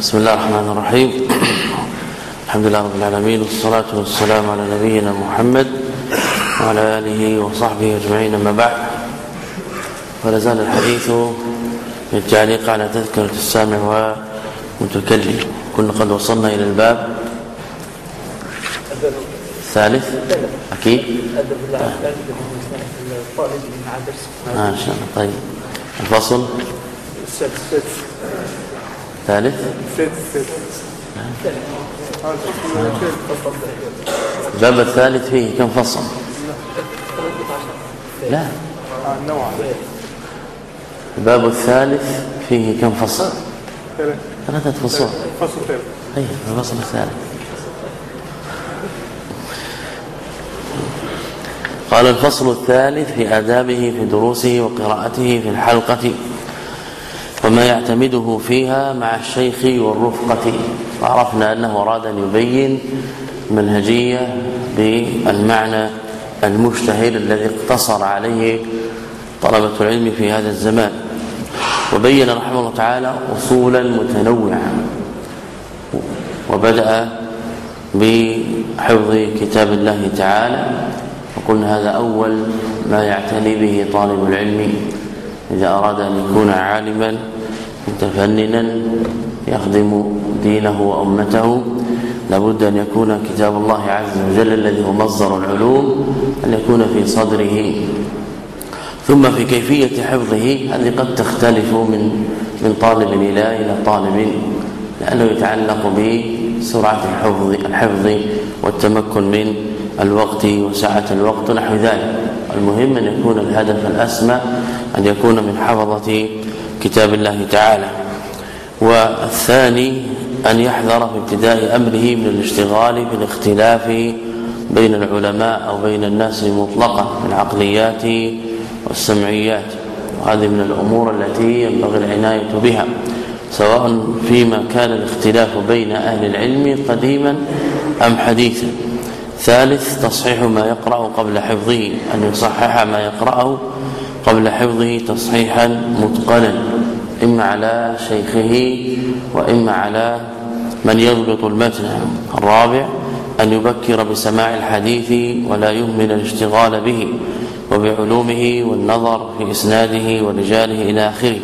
بسم الله الرحمن الرحيم. الحمد لله رب العالمين والصلاة والسلام على نبينا محمد وعلى آله وصحبه أجمعين أما بعد. ولا زال الحديث بالتعليق على تذكرة السامع والمتكلم. كنا قد وصلنا إلى الباب. الثالث أكيد. آه. الله. طيب. الفصل. ثالث. الباب الثالث فيه كم فصل؟ لا. الباب الثالث فيه كم فصل؟ ثلاثة فصول. فصل ثالث. أي الفصل الثالث. قال الفصل الثالث في آدابه في دروسه وقراءته في الحلقة. وما يعتمده فيها مع الشيخ والرفقة. وعرفنا أنه أراد أن يبين منهجية بالمعنى المشتهر الذي اقتصر عليه طلبة العلم في هذا الزمان. وبين رحمه الله تعالى أصولا متنوعة. وبدأ بحفظ كتاب الله تعالى. وقلنا هذا أول ما يعتني به طالب العلم. إذا أراد أن يكون عالما متفننا يخدم دينه وأمته لابد أن يكون كتاب الله عز وجل الذي هو مصدر العلوم أن يكون في صدره. ثم في كيفية حفظه هذه قد تختلف من من طالب إلى إلى طالب لأنه يتعلق بسرعة الحفظ الحفظ والتمكن من الوقت وسعة الوقت نحو ذلك. المهم أن يكون الهدف الأسمى أن يكون من حفظة كتاب الله تعالى. والثاني أن يحذر في ابتداء أمره من الاشتغال بالاختلاف بين العلماء أو بين الناس مطلقا في العقليات والسمعيات. وهذه من الأمور التي ينبغي العناية بها سواء فيما كان الاختلاف بين أهل العلم قديما أم حديثا. ثالث تصحيح ما يقرأ قبل حفظه أن يصحح ما يقرأه قبل حفظه تصحيحا متقنا إما على شيخه وإما على من يضبط المتن. الرابع أن يبكر بسماع الحديث ولا يهمل الاشتغال به وبعلومه والنظر في إسناده ورجاله إلى آخره.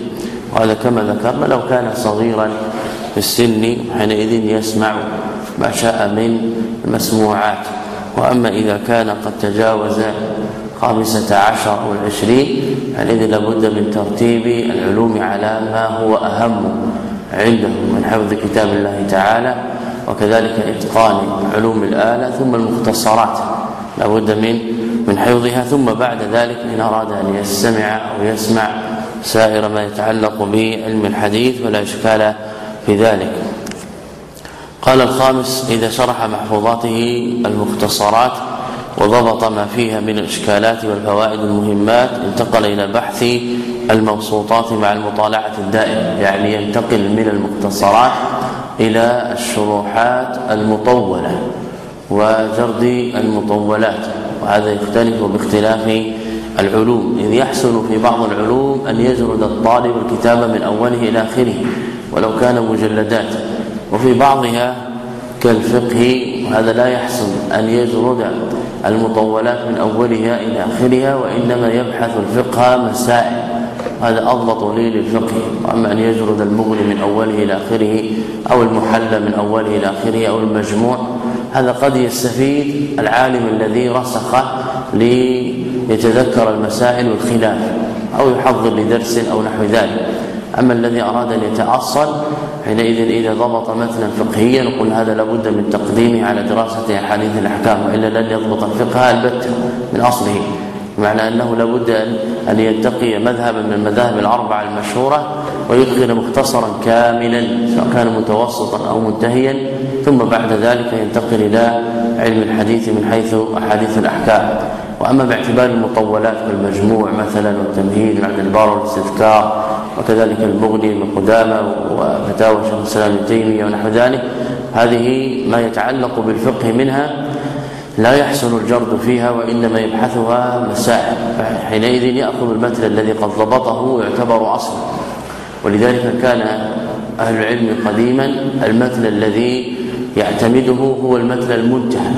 وهذا كما ذكرنا لو كان صغيرا في السن حينئذ يسمع ما شاء من المسموعات. وأما إذا كان قد تجاوز خامسة عشر أو العشرين حينئذ لابد من ترتيب العلوم على ما هو أهم عنده من حفظ كتاب الله تعالى وكذلك إتقان علوم الآلة ثم المختصرات. لابد من من حفظها ثم بعد ذلك إن أراد أن يستمع أو يسمع سائر ما يتعلق بعلم الحديث فلا إشكال في ذلك. قال الخامس إذا شرح محفوظاته المختصرات وضبط ما فيها من الإشكالات والفوائد المهمات انتقل إلى بحث المبسوطات مع المطالعة الدائمة يعني ينتقل من المختصرات إلى الشروحات المطولة وجرد المطولات وهذا يختلف باختلاف العلوم إذ يحسن في بعض العلوم أن يجرد الطالب الكتاب من أوله إلى آخره ولو كان مجلدات. وفي بعضها كالفقه وهذا لا يحسن أن يجرد المطولات من أولها إلى آخرها وإنما يبحث الفقه مسائل. هذا أضبط لي للفقه. وأما أن يجرد المغني من أوله إلى آخره أو المحلى من أوله إلى آخره أو المجموع هذا قد يستفيد العالم الذي رسخ ليتذكر المسائل والخلاف أو يحضر لدرس أو نحو ذلك. أما الذي أراد أن يتأصل حينئذ إذا ضبط متنا فقهيا نقول هذا لابد من تقديمه على دراسة أحاديث الأحكام وإلا لن يضبط الفقه البتة من أصله. بمعنى أنه لابد أن ينتقي مذهبا من المذاهب الأربعة المشهورة ويدخل مختصرا كاملا سواء كان متوسطا أو منتهيا ثم بعد ذلك ينتقل إلى علم الحديث من حيث أحاديث الأحكام. وأما باعتبار المطولات كالمجموع مثلا والتمهيد بعد البار والاستذكار وكذلك المغني من قدامى وفتاوى شيخ الإسلام ابن تيمية ونحو ذلك. هذه ما يتعلق بالفقه منها لا يحسن الجرد فيها وإنما يبحثها مسائل حينئذ يأخذ المتن الذي قد ضبطه ويعتبر أصلا. ولذلك كان أهل العلم قديما المثل الذي يعتمده هو المثل المنتهى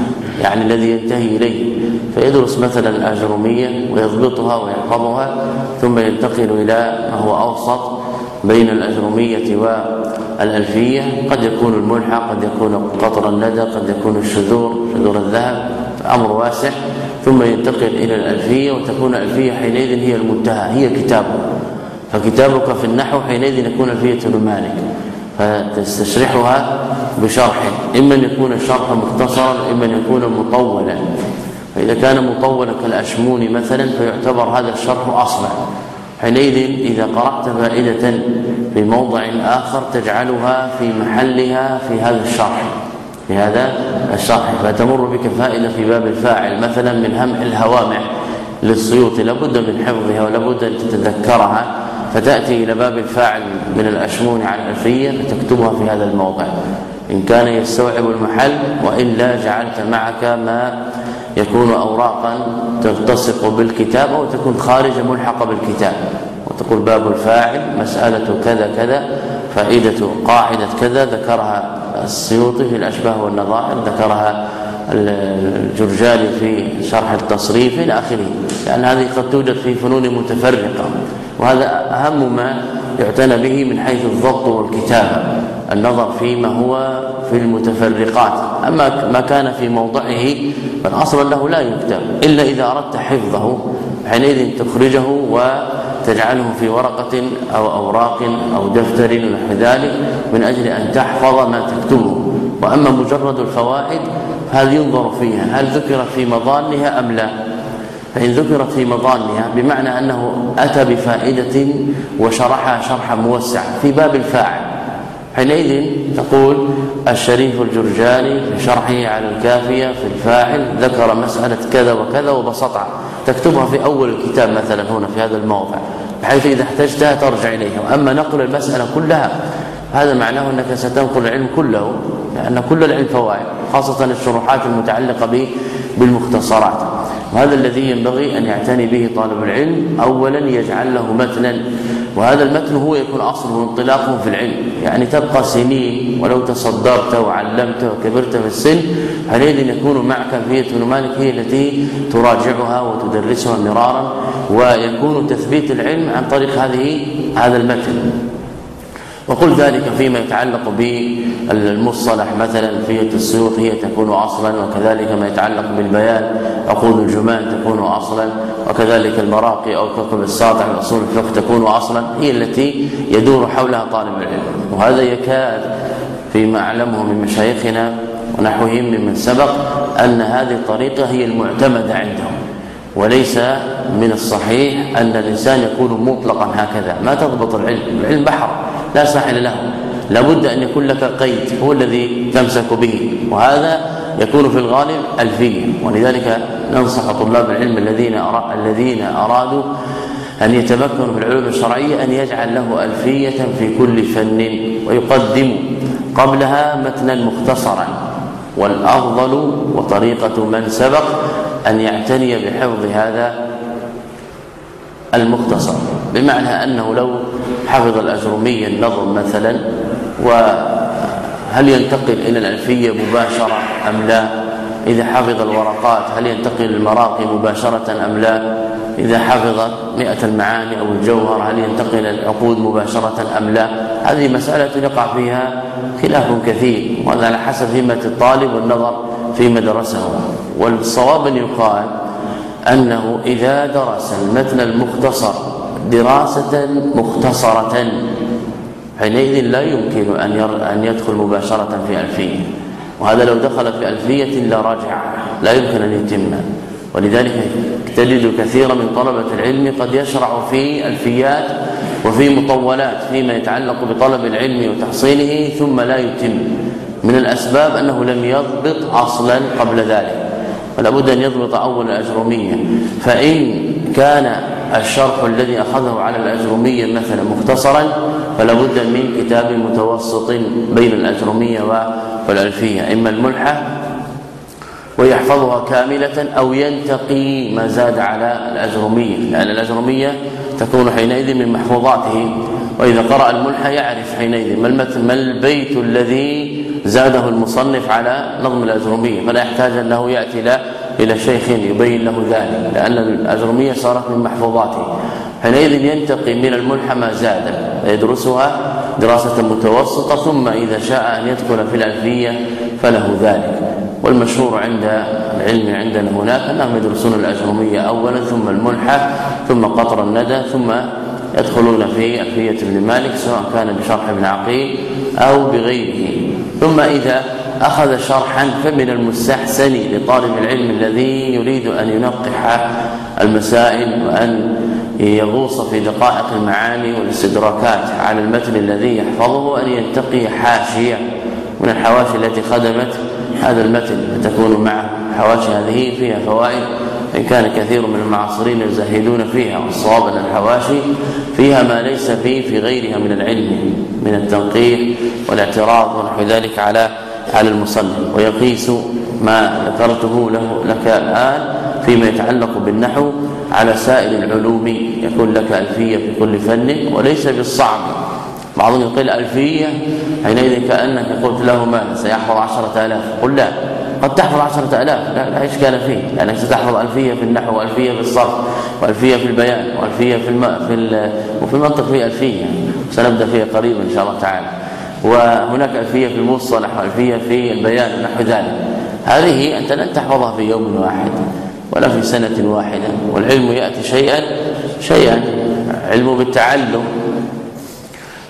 يعني الذي ينتهي إليه. فيدرس مثلا الأجرومية ويضبطها ويحفظها ثم ينتقل إلى ما هو أوسط بين الأجرومية والألفية. قد يكون الملحق قد يكون قطر الندى قد يكون الشذور شذور الذهب أمر واسع. ثم ينتقل إلى الألفية وتكون الألفية حينئذ هي المنتهى هي كتابه فكتابك في النحو حينئذ يكون الفيه لمالك فتستشرحها بشرح إما أن يكون الشرح مختصرا إما أن يكون مطولا. فإذا كان مطولا كالاشموني مثلا فيعتبر هذا الشرح أصلا. حينئذ إذا قرأت فائدة في موضع آخر تجعلها في محلها في هذا الشرح. في هذا الشرح. فتمر بك فائدة في باب الفاعل مثلا من همح الهوامع للسيوط لابد من حفظها ولابد أن تتذكرها. فتأتي إلى باب الفاعل من الأشمون على الألفية فتكتبها في هذا الموضع إن كان يستوعب المحل وإلا جعلت معك ما يكون اوراقا تلتصق بالكتاب أو تكون خارج ملحقه بالكتاب. وتقول باب الفاعل مسألة كذا كذا فائدة قاعدة كذا ذكرها السيوطي في الأشباه والنظائر ذكرها الجرجالي في شرح التصريف إلى آخره. لأن هذه قد توجد في فنون متفرقة وهذا أهم ما يعتنى به من حيث الضبط والكتابة. النظر فيما هو في المتفرقات. أما ما كان في موضعه فالاصل له لا يكتب إلا إذا أردت حفظه حينئذ تخرجه وتجعله في ورقة أو أوراق أو دفتر ونحو ذلك من أجل أن تحفظ ما تكتبه. وأما مجرد الفوائد هذه ينظر فيها هل ذكر في مظانها أم لا؟ فإن ذكرت في مظانها بمعنى أنه أتى بفائدة وشرحها شرحا موسعا في باب الفاعل. حينئذ تقول الشريف الجرجاني في شرحه على الكافية في الفاعل ذكر مسألة كذا وكذا وبسطها تكتبها في أول الكتاب مثلا هنا في هذا الموضع بحيث إذا احتجتها ترجع إليها. وأما نقل المسألة كلها هذا معناه أنك ستنقل العلم كله لأن كل العلم فوائد خاصة الشروحات المتعلقة بالمختصرات. وهذا الذي ينبغي أن يعتني به طالب العلم اولا يجعل له متنا. وهذا المتن هو يكون اصله انطلاقه في العلم. يعني تبقى سنين ولو تصدرت وعلمت وكبرت في السن حينئذ يكون معك فيه مالك هي التي تراجعها وتدرسها مرارا ويكون تثبيت العلم عن طريق هذه هذا المتن. وقل ذلك فيما يتعلق بالمصطلح مثلا في السيوط هي تكون أصلا وكذلك ما يتعلق بالبيان عقود الجمان تكون أصلا وكذلك المراقي أو كتب الساطع اصول الفقه تكون أصلا هي التي يدور حولها طالب العلم. وهذا يكاد فيما أعلمه من مشايخنا ونحوهم ممن سبق أن هذه الطريقة هي المعتمدة عندهم. وليس من الصحيح أن الإنسان يكون مطلقا هكذا. ما تضبط العلم؟ العلم بحر. لا ساحل له. لابد أن يكون لك قيد هو الذي تمسك به. وهذا يكون في الغالب الفيه ولذلك ننصح طلاب العلم الذين الذين أرادوا أن يتمكنوا في العلوم الشرعية أن يجعل له ألفية في كل فن ويقدم قبلها متنا مختصرا. والأفضل وطريقة من سبق أن يعتني بحفظ هذا المختصر. بمعنى أنه لو حفظ الاجرمي النظم مثلا وهل ينتقل إلى الألفية مباشرة أم لا؟ إذا حفظ الورقات هل ينتقل المراقي مباشرة أم لا؟ إذا حفظ مئة المعاني أو الجوهر هل ينتقل العقود مباشرة أم لا؟ هذه مسألة يقع فيها خلاف كثير وهذا على حسب همه الطالب والنظر فيما درسه والصواب أن يقال أنه إذا درس المتن المختصر دراسة مختصرة. حينئذ لا يمكن أن أن يدخل مباشرة في ألفية. وهذا لو دخل في ألفية لا رجع لا يمكن أن يتم. ولذلك تجد كثيرا من طلبة العلم قد يشرع في ألفيات وفي مطولات فيما يتعلق بطلب العلم وتحصيله ثم لا يتم. من الأسباب أنه لم يضبط أصلا قبل ذلك. فلا بد أن يضبط أول الاجروميه فإن كان الشرح الذي أخذه على الاجروميه مثلا مختصرا فلا بد من كتاب متوسط بين الاجروميه والألفية. إما الملحة ويحفظها كاملة أو ينتقي ما زاد على الأجرمية لأن الأجرمية تكون حينئذ من محفوظاته وإذا قرأ الملحى يعرف حينئذ ما ما البيت الذي زاده المصنف على نظم الاجرميه فلا يحتاج أنه يأتي لا إلى شيخ يبين له ذلك لأن الاجرميه صارت من محفوظاته. حينئذ ينتقي من الملحى ما زاد يدرسها دراسة متوسطة ثم إذا شاء أن يدخل في الألفية فله ذلك. والمشهور عند العلم عندنا هناك أنهم يدرسون الاجرميه اولا ثم الملحى ثم قطر الندى ثم يدخلون في ألفية ابن مالك سواء كان بشرح ابن عقيل أو بغيره. ثم إذا أخذ شرحا فمن المستحسن لطالب العلم الذي يريد أن ينقح المسائل وأن يغوص في دقائق المعاني والاستدراكات على المتن الذي يحفظه ان ينتقي حاشية من الحواشي التي خدمت هذا المتن فتكون مع حواشي هذه فيها فوائد ان كان كثير من المعاصرين يزهدون فيها والصواب أن الحواشي فيها ما ليس فيه في غيرها من العلم من التنقيح والاعتراض ونحو ذلك على على المصنف ويقيس ما ذكرته له لك الآن فيما يتعلق بالنحو على سائر العلوم يكون لك ألفية في كل فن وليس بالصعب. بعضهم يقول ألفية حينئذ كأنك قلت له ما سيحفظ عشرة آلاف. قل لا قد تحفظ عشرة آلاف. لا, لا إشكال فيه؟ لأنك ستحفظ ألفية في النحو وألفية في الصرف وألفية في البيان وألفية في الم... في وفي المنطق في ألفية. سنبدأ فيها قريبا إن شاء الله تعالى. وهناك ألفية في المصطلح وألفية في البيان ونحو ذلك. هذه أنت لن تحفظها في يوم واحد ولا في سنة واحدة. والعلم يأتي شيئا شيئا. علم بالتعلم.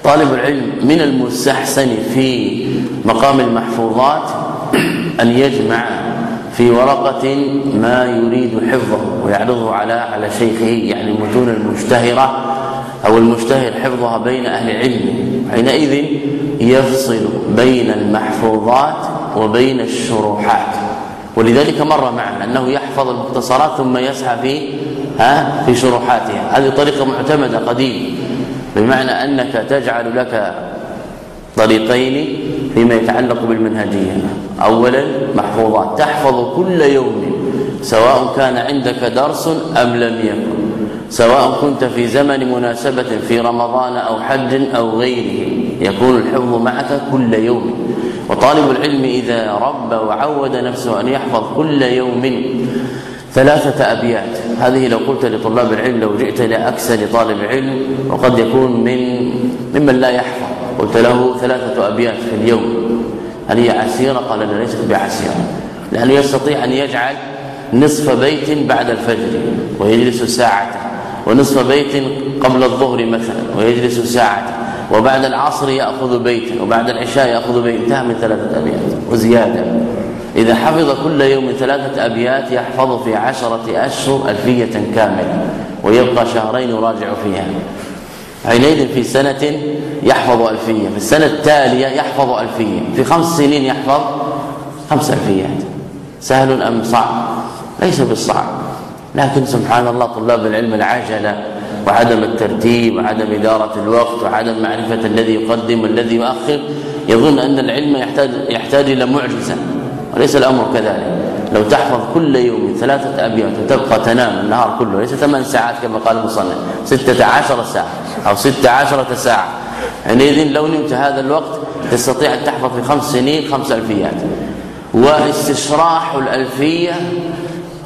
طالب العلم من المستحسن في مقام المحفوظات أن يجمع في ورقة ما يريد حفظه ويعرضه على على شيخه يعني المتون المشتهرة أو المشتهر حفظها بين أهل العلم. حينئذ يفصل بين المحفوظات وبين الشروحات. ولذلك مر معنا أنه يحفظ المختصرات ثم يسعى في ها في شروحاتها. هذه طريقة معتمدة قديم. بمعنى أنك تجعل لك طريقين فيما يتعلق بالمنهجية. اولا محفوظات. تحفظ كل يوم سواء كان عندك درس أم لم يكن. سواء كنت في زمن مناسبة في رمضان أو حج أو غيره. يكون الحفظ معك كل يوم. وطالب العلم إذا رب وعود نفسه أن يحفظ كل يوم ثلاثة أبيات. هذه لو قلت لطلاب العلم لو جئت إلى أكثر طالب علم وقد يكون من ممن لا يحفظ. قلت له ثلاثة أبيات في اليوم. هل هي عسيرة؟ قال لا ليست بعسيرة. لأنه يستطيع أن يجعل نصف بيت بعد الفجر؟ ويجلس ساعة. ونصف بيت قبل الظهر مثلا. ويجلس ساعة. وبعد العصر يأخذ بيتا وبعد العشاء يأخذ بيتا انتهى من ثلاثة أبيات وزيادة. إذا حفظ كل يوم ثلاثة أبيات يحفظ في عشرة أشهر ألفية كاملة ويبقى شهرين يراجع فيها. حينئذ في سنة يحفظ ألفية في السنة التالية يحفظ ألفية في خمس سنين يحفظ خمس ألفيات. سهل أم صعب؟ ليس بالصعب. لكن سبحان الله طلاب العلم العجلة وعدم الترتيب وعدم إدارة الوقت وعدم معرفة الذي يقدم والذي يؤخر. يظن أن العلم يحتاج يحتاج إلى معجزة وليس الأمر كذلك. لو تحفظ كل يوم ثلاثة أبيات وتبقى تنام النهار كله ليس ثمان ساعات كما قال المصنف ستة عشر ساعة أو ستة عشرة ساعة. حينئذ لو نمت هذا الوقت تستطيع أن تحفظ في خمس سنين خمس ألفيات. واستشراح الألفية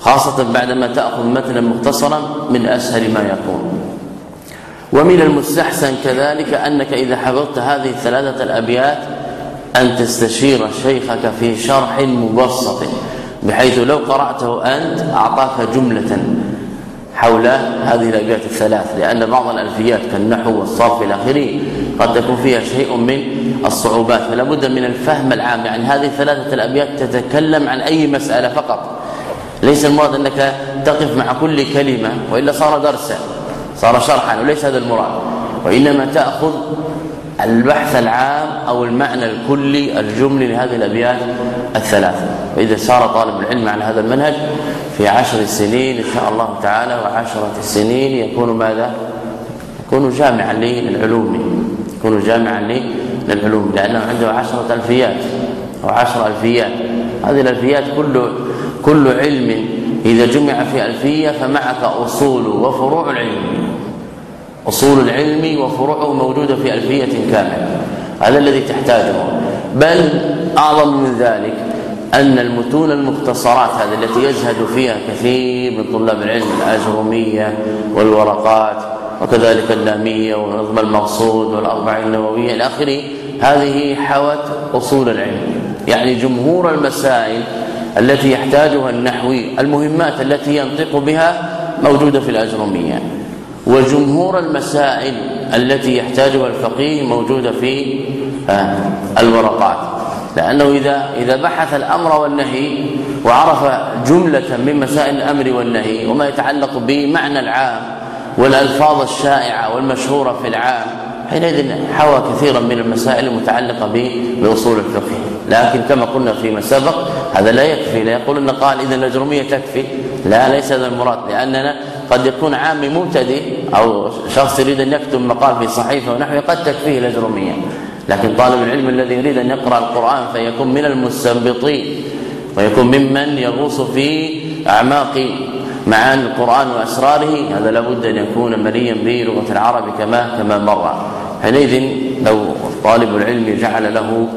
خاصة بعدما تأخذ مثلا مختصرا من أسهل ما يكون. ومن المستحسن كذلك أنك إذا حفظت هذه الثلاثة الأبيات أن تستشير شيخك في شرح مبسط بحيث لو قرأته أنت أعطاك جملة حول هذه الأبيات الثلاث لأن بعض الألفيات كالنحو والصرف إلى آخره قد تكون فيها شيء من الصعوبات فلا بد من الفهم العام. يعني هذه الثلاثة الأبيات تتكلم عن أي مسألة فقط. ليس المراد أنك تقف مع كل كلمة وإلا صار درسا صار شرحا وليس هذا المراد. وإنما تأخذ البحث العام أو المعنى الكلي الجملي لهذه الأبيات الثلاثه وإذا سار طالب العلم على هذا المنهج في عشر سنين إن شاء الله تعالى وعشرة سنين يكون ماذا؟ يكون جامعا للعلوم. يكون جامعا للعلوم لأنه عنده عشرة ألفيات أو عشر ألفيات. هذه الألفيات كل كل علم إذا جمع في ألفية فمعك أصول وفروع العلم. أصول العلم وفروعه موجوده في ألفية كاملة. هذا الذي تحتاجه. بل أعظم من ذلك أن المتون المختصرات هذه التي يزهد فيها كثير من طلاب العلم الأجرمية والورقات وكذلك اللامية ونظم المقصود والأربعين النووية إلى آخره هذه حوت أصول العلم. يعني جمهور المسائل التي يحتاجها النحوي المهمات التي ينطق بها موجودة في الأجرمية وجمهور المسائل التي يحتاجها الفقيه موجودة في آه، الورقات. لأنه إذا إذا بحث الأمر والنهي وعرف جملة من مسائل الأمر والنهي وما يتعلق بمعنى العام والألفاظ الشائعة والمشهورة في العام حينئذ حوى كثيرا من المسائل المتعلقة بأصول الفقه. لكن كما قلنا فيما سبق هذا لا يكفي. لا يقول إن قال اذا الأجرمية تكفي. لا ليس هذا المراد. لأننا قد يكون عامي مبتدئ أو شخص يريد أن يكتب مقال في صحيفة ونحوه قد تكفيه الأجرمية. لكن طالب العلم الذي يريد أن يقرأ القرآن فيكون من المستنبطين ويكون ممن يغوص في أعماق معاني القرآن وأسراره. هذا لابد أن يكون مليا بلغة العرب كما كما مر. حينئذ لو طالب العلم جعل له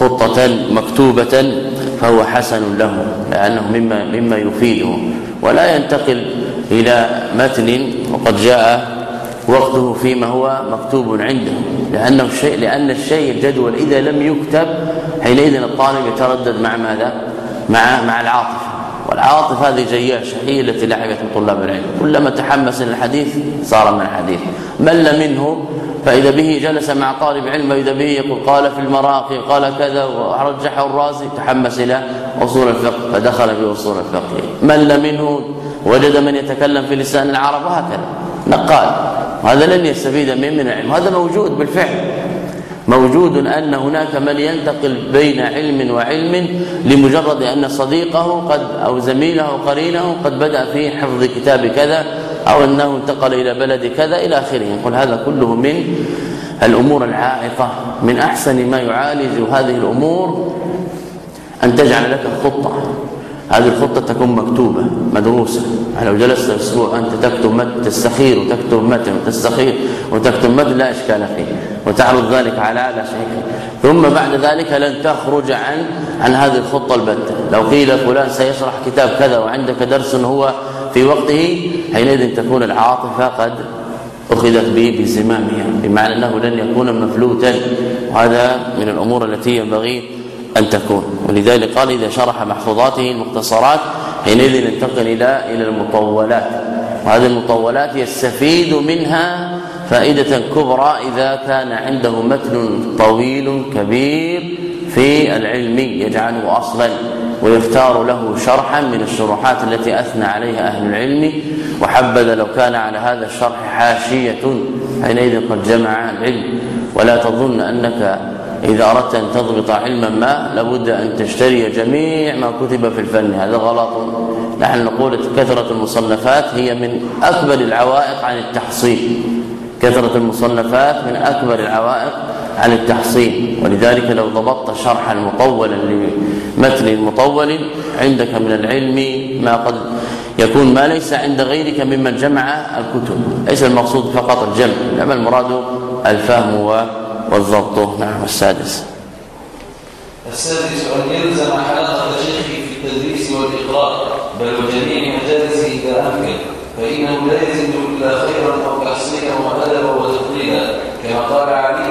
خطة مكتوبة فهو حسن له لأنه مما مما يفيده. ولا ينتقل إلى متن وقد جاء وقته فيما هو مكتوب عنده. لأنه الشيء لأن الشيء الجدول إذا لم يكتب حينئذ الطالب يتردد مع ماذا؟ مع مع العاطفة. والعاطفة هذه جياشه هي التي لحقت طلاب العلم. كلما تحمس الحديث صار من الحديث. مل منه فإذا به جلس مع طالب علم وإذا به يقول قال في المراقي قال كذا ورجحه الرازي تحمس إلى أصول الفقه فدخل في أصول الفقه. مل منه وجد من يتكلم في لسان العرب وهكذا. نقال. هذا لن يستفيد من من العلم. هذا موجود بالفعل. موجود أن هناك من ينتقل بين علم وعلم لمجرد أن صديقه قد أو زميله قرينه قد بدأ في حفظ كتاب كذا أو أنه انتقل إلى بلد كذا إلى آخره. يقول هذا كله من الأمور العائقة. من أحسن ما يعالج هذه الأمور أن تجعل لك خطه هذه الخطة تكون مكتوبة مدروسة. يعني لو جلست أسبوع أنت تكتب متن تستخير وتكتب متن وتستخير وتكتب متن لا إشكال فيه. وتعرض ذلك على أعلى شيء. ثم بعد ذلك لن تخرج عن عن هذه الخطة البتة. لو قيل فلان سيشرح كتاب كذا وعندك درس هو في وقته حينئذ تكون العاطفة قد أخذت به بزمامها. بمعنى أنه لن يكون مفلوتا وهذا من الأمور التي ينبغي أن تكون. ولذلك قال إذا شرح محفوظاته المختصرات حينئذ ينتقل إلى إلى المطولات. وهذه المطولات يستفيد منها فائدة كبرى إذا كان عنده متن طويل كبير في العلم يجعله أصلا. ويختار له شرحا من الشروحات التي أثنى عليها أهل العلم. وحبذا لو كان على هذا الشرح حاشية حينئذ قد جمع العلم. ولا تظن أنك إذا أردت أن تضبط علما ما لابد أن تشتري جميع ما كتب في الفن. هذا غلط. نحن نقول كثرة المصنفات هي من أكبر العوائق عن التحصيل. كثرة المصنفات من أكبر العوائق عن التحصيل. ولذلك لو ضبطت شرحا مطولا لمتن مطول عندك من العلم ما قد يكون ما ليس عند غيرك ممن جمع الكتب ليس المقصود فقط الجمع إنما المراد الفهم والضبط. نعم السادس. السادس أن يلزم حلقة شيخه في التدريس والإقراء بل وجميع مجالسه إذا أمكن فإنه لا يزيد إلا خيرا أو تحسينا وأدبا وتفضيلا كما قال علي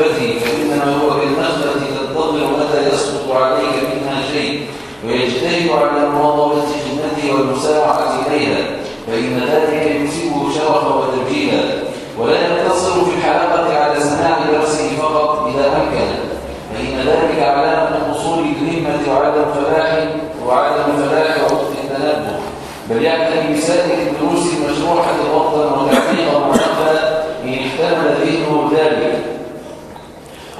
صحبته فإنما هو بالنخلة تضل ولا يسقط عليك منها شيء ويجتهد على مواظبة خدمته والمسارعة إليها فإن ذلك يكسبه شرفا وتبجيلا. ولا يقتصر في الحلقة على سماع درسه فقط إذا أمكن فإن ذلك علامة حصول الهمة وعدم فلاح وعدم فلاح وقت التنبه. بل يعتني بسائر الدروس المشروحة وقتا وتحقيقا ونقلا إن احتمل ذهنه ذلك.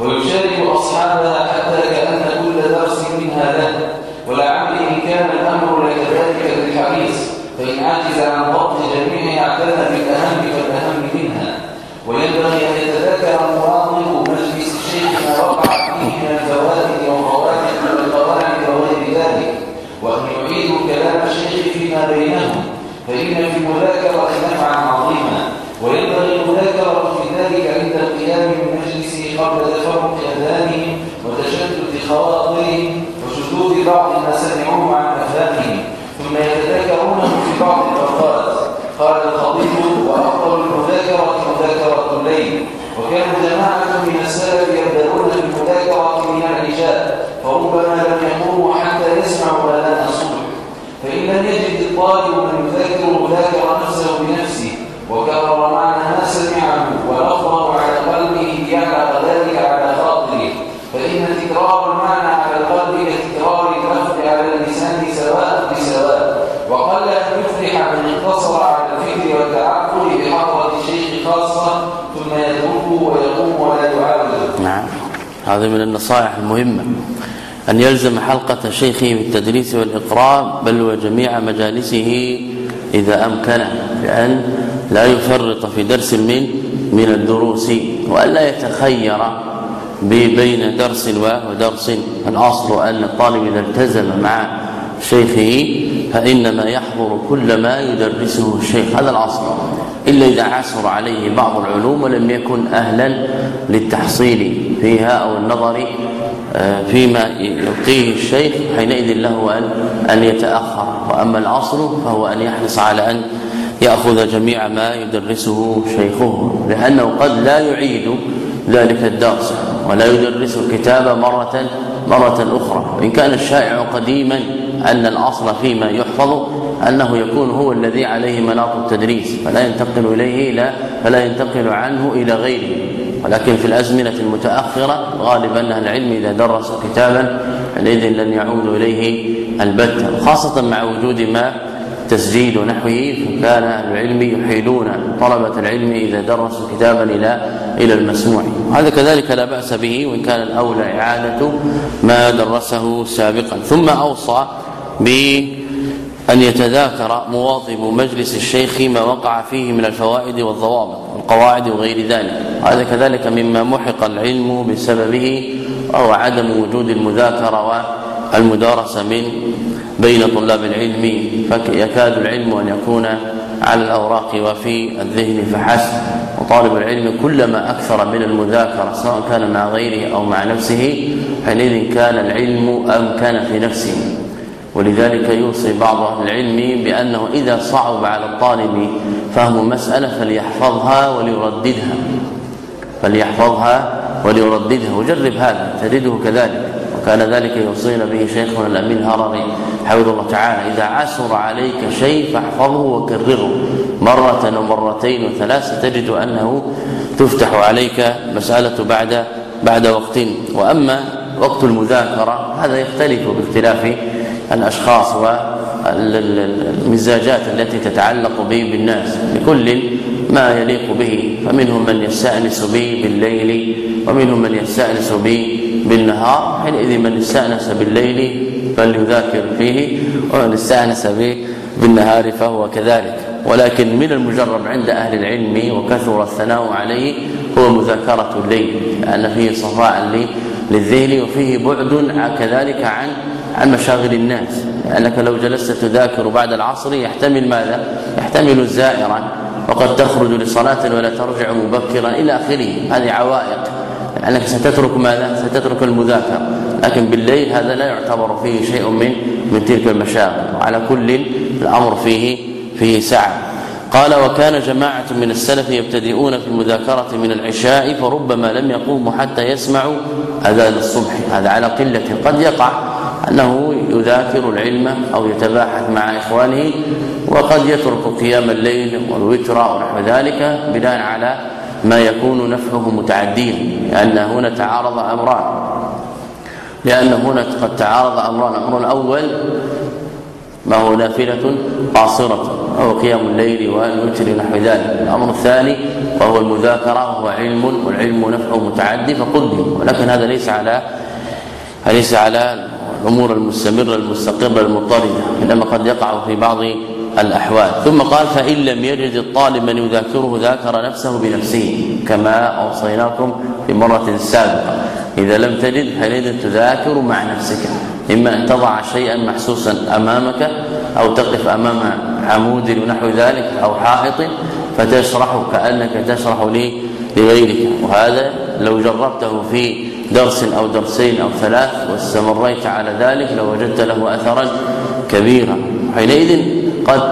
ويشارك أصحابها حتى كأن كل درس منها له ولعل إن كان الأمر لك ذلك للحريص فإن عجز عن ضبط جميعها اعتنى بالأهم فالأهم منها. وينبغي أن يتذكر مواطن مجلس الشيخ ما وقع فيه من الفوائد والقواعد والقواعد وغير ذلك. وأن يعيد كلام الشيخ فيما بينه فإن في المذاكرة نفعا عظيما وينبغي المذاكرة في ذلك عند القيام من مجلسه قبل تفرق أذانهم وتشتت خواطرهم وشذوذ بعض ما سمعوه عن أفهامهم ثم يتذاكرونه في بعض الأوقات قال الخطيب وأفضل المذاكرة مذاكرة الليل وكان جماعة من السلف يبدأون بالمذاكرة من العشاء فربما لم يقوموا حتى يسمعوا آذان الصبح فإن لم يجد الطالب من يذاكر مذاكر نفسه بنفسه وكرر معنى ما سمعه ولفظه على قلبه ليعلق ذلك على خاطره فإن تكرار المعنى على القلب كتكرار اللفظ على اللسان سواء بسواء وقل أن يفلح من اقتصر على الفكر والتعقل بحضرة الشيخ خاصة ثم يتركه ويقوم ولا يعاود نعم هذه من النصائح المهمة. أن يلزم حلقة شيخه بالتدريس والإقراء بل وجميع مجالسه إذا أمكن لأن لا يفرط في درس من من الدروس وألا يتخير بين درس ودرس. الأصل أن الطالب إذا التزم مع شيخه فإنما يحضر كل ما يدرسه الشيخ. هذا الأصل. إلا إذا عسر عليه بعض العلوم ولم يكن أهلا للتحصيل. فيها أو النظر آه، فيما يلقيه الشيخ حينئذ له أن أن يتأخر. وأما الأصل فهو أن يحرص على أن يأخذ جميع ما يدرسه شيخه لأنه قد لا يعيد ذلك الدرس ولا يدرس الكتاب مرة مرة أخرى. وإن كان الشائع قديما أن الأصل فيما يحفظ أنه يكون هو الذي عليه مناط التدريس فلا ينتقل إليه إلى فلا ينتقل عنه إلى غيره. ولكن في الأزمنة المتأخرة غالب أن العلم إذا درس كتابا حينئذ لن يعود إليه البتة خاصة مع وجود ما تسجيل ونحوه فكان العلم يحيلون طلبة العلم إذا درسوا كتابا إلى إلى المسموع. هذا كذلك لا بأس به وإن كان الأولى إعادة ما درسه سابقا ثم أوصى بأن يتذاكر مواظب مجلس الشيخ ما وقع فيه من الفوائد والضوابط والقواعد وغير ذلك. هذا كذلك مما محق العلم بسببه أو عدم وجود المذاكرة والمدارسة من بين طلاب العلم. فيكاد العلم أن يكون على الأوراق وفي الذهن فحسب وطالب العلم كلما أكثر من المذاكرة سواء كان مع غيره أو مع نفسه حينئذ كان العلم أمكن في نفسه. ولذلك يوصي بعض أهل العلم بأنه إذا صعب على الطالب فهم مسألة فليحفظها وليرددها. فليحفظها وليرددها. وجرب هذا تجده كذلك. وكان ذلك يوصينا به شيخنا الأمين الهرري حفظه الله تعالى. إذا عسر عليك شيء فاحفظه وكرره. مرة ومرتين وثلاث تجد أنه تفتح عليك مسألة بعد بعد وقت. وأما وقت المذاكرة هذا يختلف باختلاف الأشخاص والمزاجات التي تتعلق به بالناس لكل ما يليق به فمنهم من يستأنس به بالليل ومنهم من يستأنس به بالنهار حينئذ من استأنس بالليل فليذاكر فيه ومن استأنس به بالنهار فهو كذلك. ولكن من المجرب عند أهل العلم وكثر الثناء عليه هو مذاكرة الليل لأن فيه صفاء للذهن وفيه بعد كذلك عن عن مشاغل الناس لأنك لو جلست تذاكر بعد العصر يحتمل ماذا؟ يحتمل زائرا وقد تخرج لصلاة ولا ترجع مبكرا إلى آخره. هذه عوائق. لأنك ستترك ماذا؟ ستترك المذاكرة. لكن بالليل هذا لا يعتبر فيه شيء من من تلك المشاغل. وعلى كل الأمر فيه فيه سعه قال وكان جماعة من السلف يبتدئون في المذاكرة من العشاء فربما لم يقوموا حتى يسمعوا أذان الصبح. هذا على قلة. قد يقع أنه يذاكر العلم أو يتباحث مع إخوانه وقد يترك قيام الليل والوتر ونحو ذلك بناء على ما يكون نفعه متعديا لأن هنا تعارض أمران. لأن هنا قد تعارض أمران الأمر الأول ما هو نافلة قاصرة وهو قيام الليل والوتر نحو ذلك. الأمر الثاني وهو المذاكرة وهو علم والعلم نفعه متعدي فقدم ولكن هذا ليس على ليس على الأمور المستمرة المستقرة المضطردة انما قد يقع في بعض الأحوال. ثم قال فإن لم يجد الطالب من يذاكره ذاكر نفسه بنفسه كما أوصيناكم في مرة سابقة. إذا لم تجد حينئذ تذاكر مع نفسك. إما أن تضع شيئا محسوسا أمامك أو تقف أمام عمود ونحو ذلك أو حائط فتشرح كأنك تشرح لغيرك. وهذا لو جربته في درس أو درسين أو ثلاث واستمريت على ذلك لوجدت له أثرا كبيرا. حينئذ قد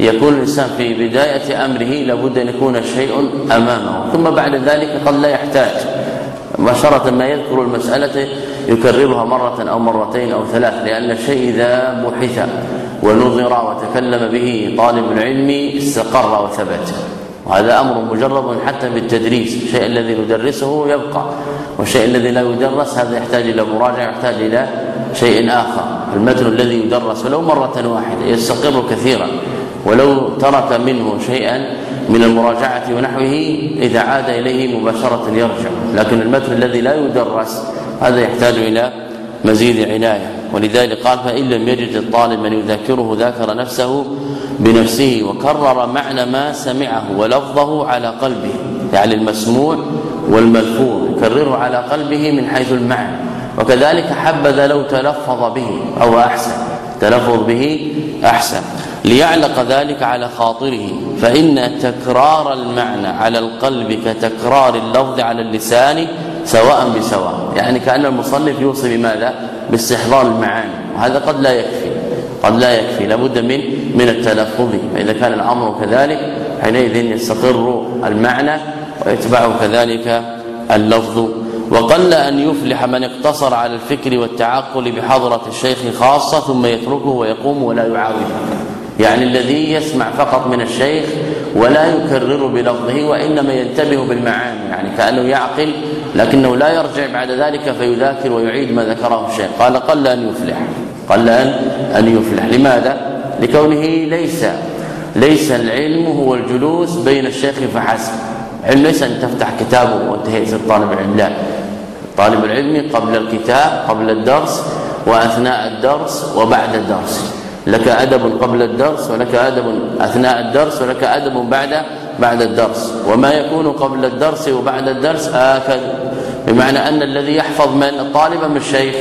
يكون الإنسان في بداية أمره لابد أن يكون شيء أمامه. ثم بعد ذلك قد لا يحتاج. مباشرة ما يذكر المسألة يكررها مرة أو مرتين أو ثلاث لأن الشيء إذا بحث ونظر وتكلم به طالب العلم استقر وثبت. وهذا أمر مجرب حتى بالتدريس. الشيء الذي ندرسه يبقى والشيء الذي لا يدرس هذا يحتاج إلى مراجعة يحتاج إلى شيء آخر. المتن الذي يدرس ولو مرة واحدة يستقر كثيرا ولو ترك منه شيئا من المراجعة ونحوه إذا عاد إليه مباشرة يرجع. لكن المتن الذي لا يدرس هذا يحتاج إلى مزيد عناية. ولذلك قال فإن لم يجد الطالب من يذاكره ذاكر نفسه بنفسه وكرر معنى ما سمعه ولفظه على قلبه يعني المسموع والملفوظ يكرره على قلبه من حيث المعنى وكذلك حبذا لو تلفظ به أو أحسن تلفظ به أحسن ليعلق ذلك على خاطره. فإن تكرار المعنى على القلب كتكرار اللفظ على اللسان سواء بسواء. يعني كأن المصنف يوصي بماذا؟ باستحضار المعاني. وهذا قد لا يكفي. قد لا يكفي. لابد من من التلفظ. فإذا كان الأمر كذلك حينئذ يستقر المعنى ويتبعه كذلك اللفظ. وقل أن يفلح من اقتصر على الفكر والتعقل بحضرة الشيخ خاصة ثم يتركه ويقوم ولا يعاوده يعني الذي يسمع فقط من الشيخ ولا يكرر بلفظه وإنما ينتبه بالمعاني. يعني كأنه يعقل لكنه لا يرجع بعد ذلك فيذاكر ويعيد ما ذكره الشيخ. قال قل أن يفلح. قل ان أن يفلح. لماذا؟ لكونه ليس ليس العلم هو الجلوس بين الشيخ فحسب. علم ليس أن تفتح كتابه وانتهيت طالب العلم لا. طالب العلم قبل الكتاب قبل الدرس وأثناء الدرس وبعد الدرس. لك أدب قبل الدرس ولك أدب أثناء الدرس ولك أدب بعد بعد الدرس. وما يكون قبل الدرس وبعد الدرس آكد بمعنى أن الذي يحفظ من الطالب من الشيخ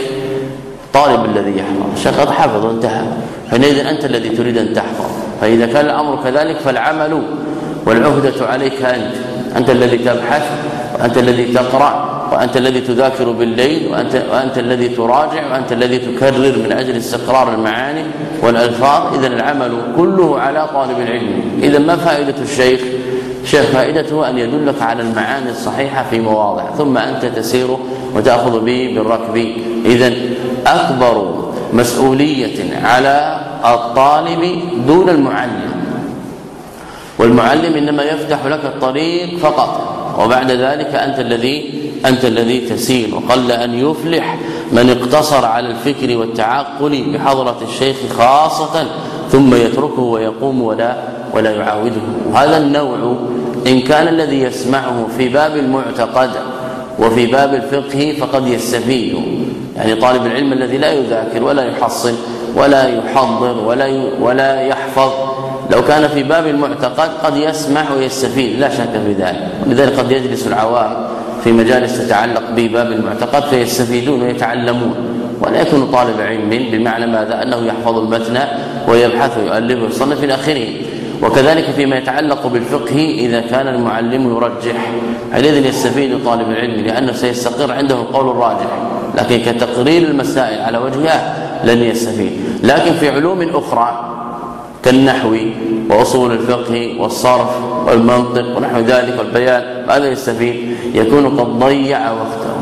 طالب الذي يحفظ. الشيخ قد حفظ وانتهى حينئذ أنت الذي تريد أن تحفظ. فإذا كان الأمر كذلك فالعمل والعهدة عليك أنت. أنت الذي تبحث وأنت الذي تقرأ وأنت الذي تذاكر بالليل وأنت وأنت الذي تراجع وأنت الذي تكرر من أجل استقرار المعاني والألفاظ. اذا العمل كله على طالب العلم. اذا ما فائدة الشيخ؟ الشيخ فائدته أن يدلك على المعاني الصحيحة في مواضع ثم أنت تسير وتأخذ به بالركب. اذا أكبر مسؤولية على الطالب دون المعلم. والمعلم إنما يفتح لك الطريق فقط وبعد ذلك أنت الذي أنت الذي تسير وقل أن يفلح من اقتصر على الفكر والتعقل بحضرة الشيخ خاصة ثم يتركه ويقوم ولا ولا يعاوده. وهذا النوع إن كان الذي يسمعه في باب المعتقد وفي باب الفقه فقد يستفيد. يعني طالب العلم الذي لا يذاكر ولا يحصل ولا يحضر ولا ولا يحفظ لو كان في باب المعتقد قد يسمع ويستفيد. لا شك في ذلك. ولذلك قد يجلس العوام في مجالس تتعلق بباب المعتقد فيستفيدون ويتعلمون. ولا يكون طالب علم بمعنى ماذا؟ أنه يحفظ المتن ويبحث ويؤلف ويصنف إلى آخره. وكذلك فيما يتعلق بالفقه إذا كان المعلم يرجح حينئذ يستفيد طالب العلم لأنه سيستقر عنده القول الراجح. لكن كتقرير المسائل على وجهها لن يستفيد. لكن في علوم أخرى كالنحو وأصول الفقه والصرف والمنطق ونحو ذلك والبيان ماذا يستفيد؟ يكون قد ضيع وقته.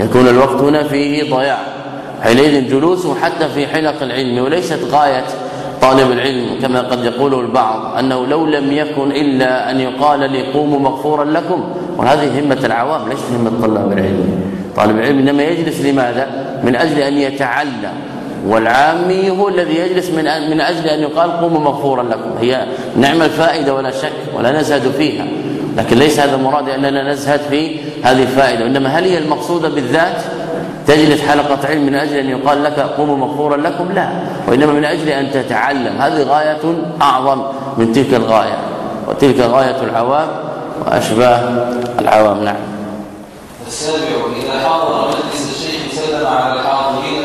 يكون الوقت هنا فيه ضياع. حينئذ جلوسه حتى في حلق العلم وليست غاية طالب العلم كما قد يقوله البعض أنه لو لم يكن إلا أن يقال لي قوموا مغفورا لكم. وهذه همة العوام ليست همة طلاب العلم. طالب العلم إنما يجلس لماذا؟ من أجل أن يتعلم. والعامي هو الذي يجلس من من أجل أن يقال قوموا مغفورا لكم. هي نعم الفائدة ولا شك ولا نزهد فيها لكن ليس هذا مراد أننا نزهد في هذه الفائدة. انما هل هي المقصودة بالذات؟ تجلس حلقة علم من أجل أن يقال لك قوموا مغفورا لكم؟ لا. وإنما من أجل أن تتعلم. هذه غاية أعظم من تلك الغاية وتلك غاية العوام وأشباه العوام. نعم. السابع اذا حضر مجلس الشيخ سلم على الحاضرين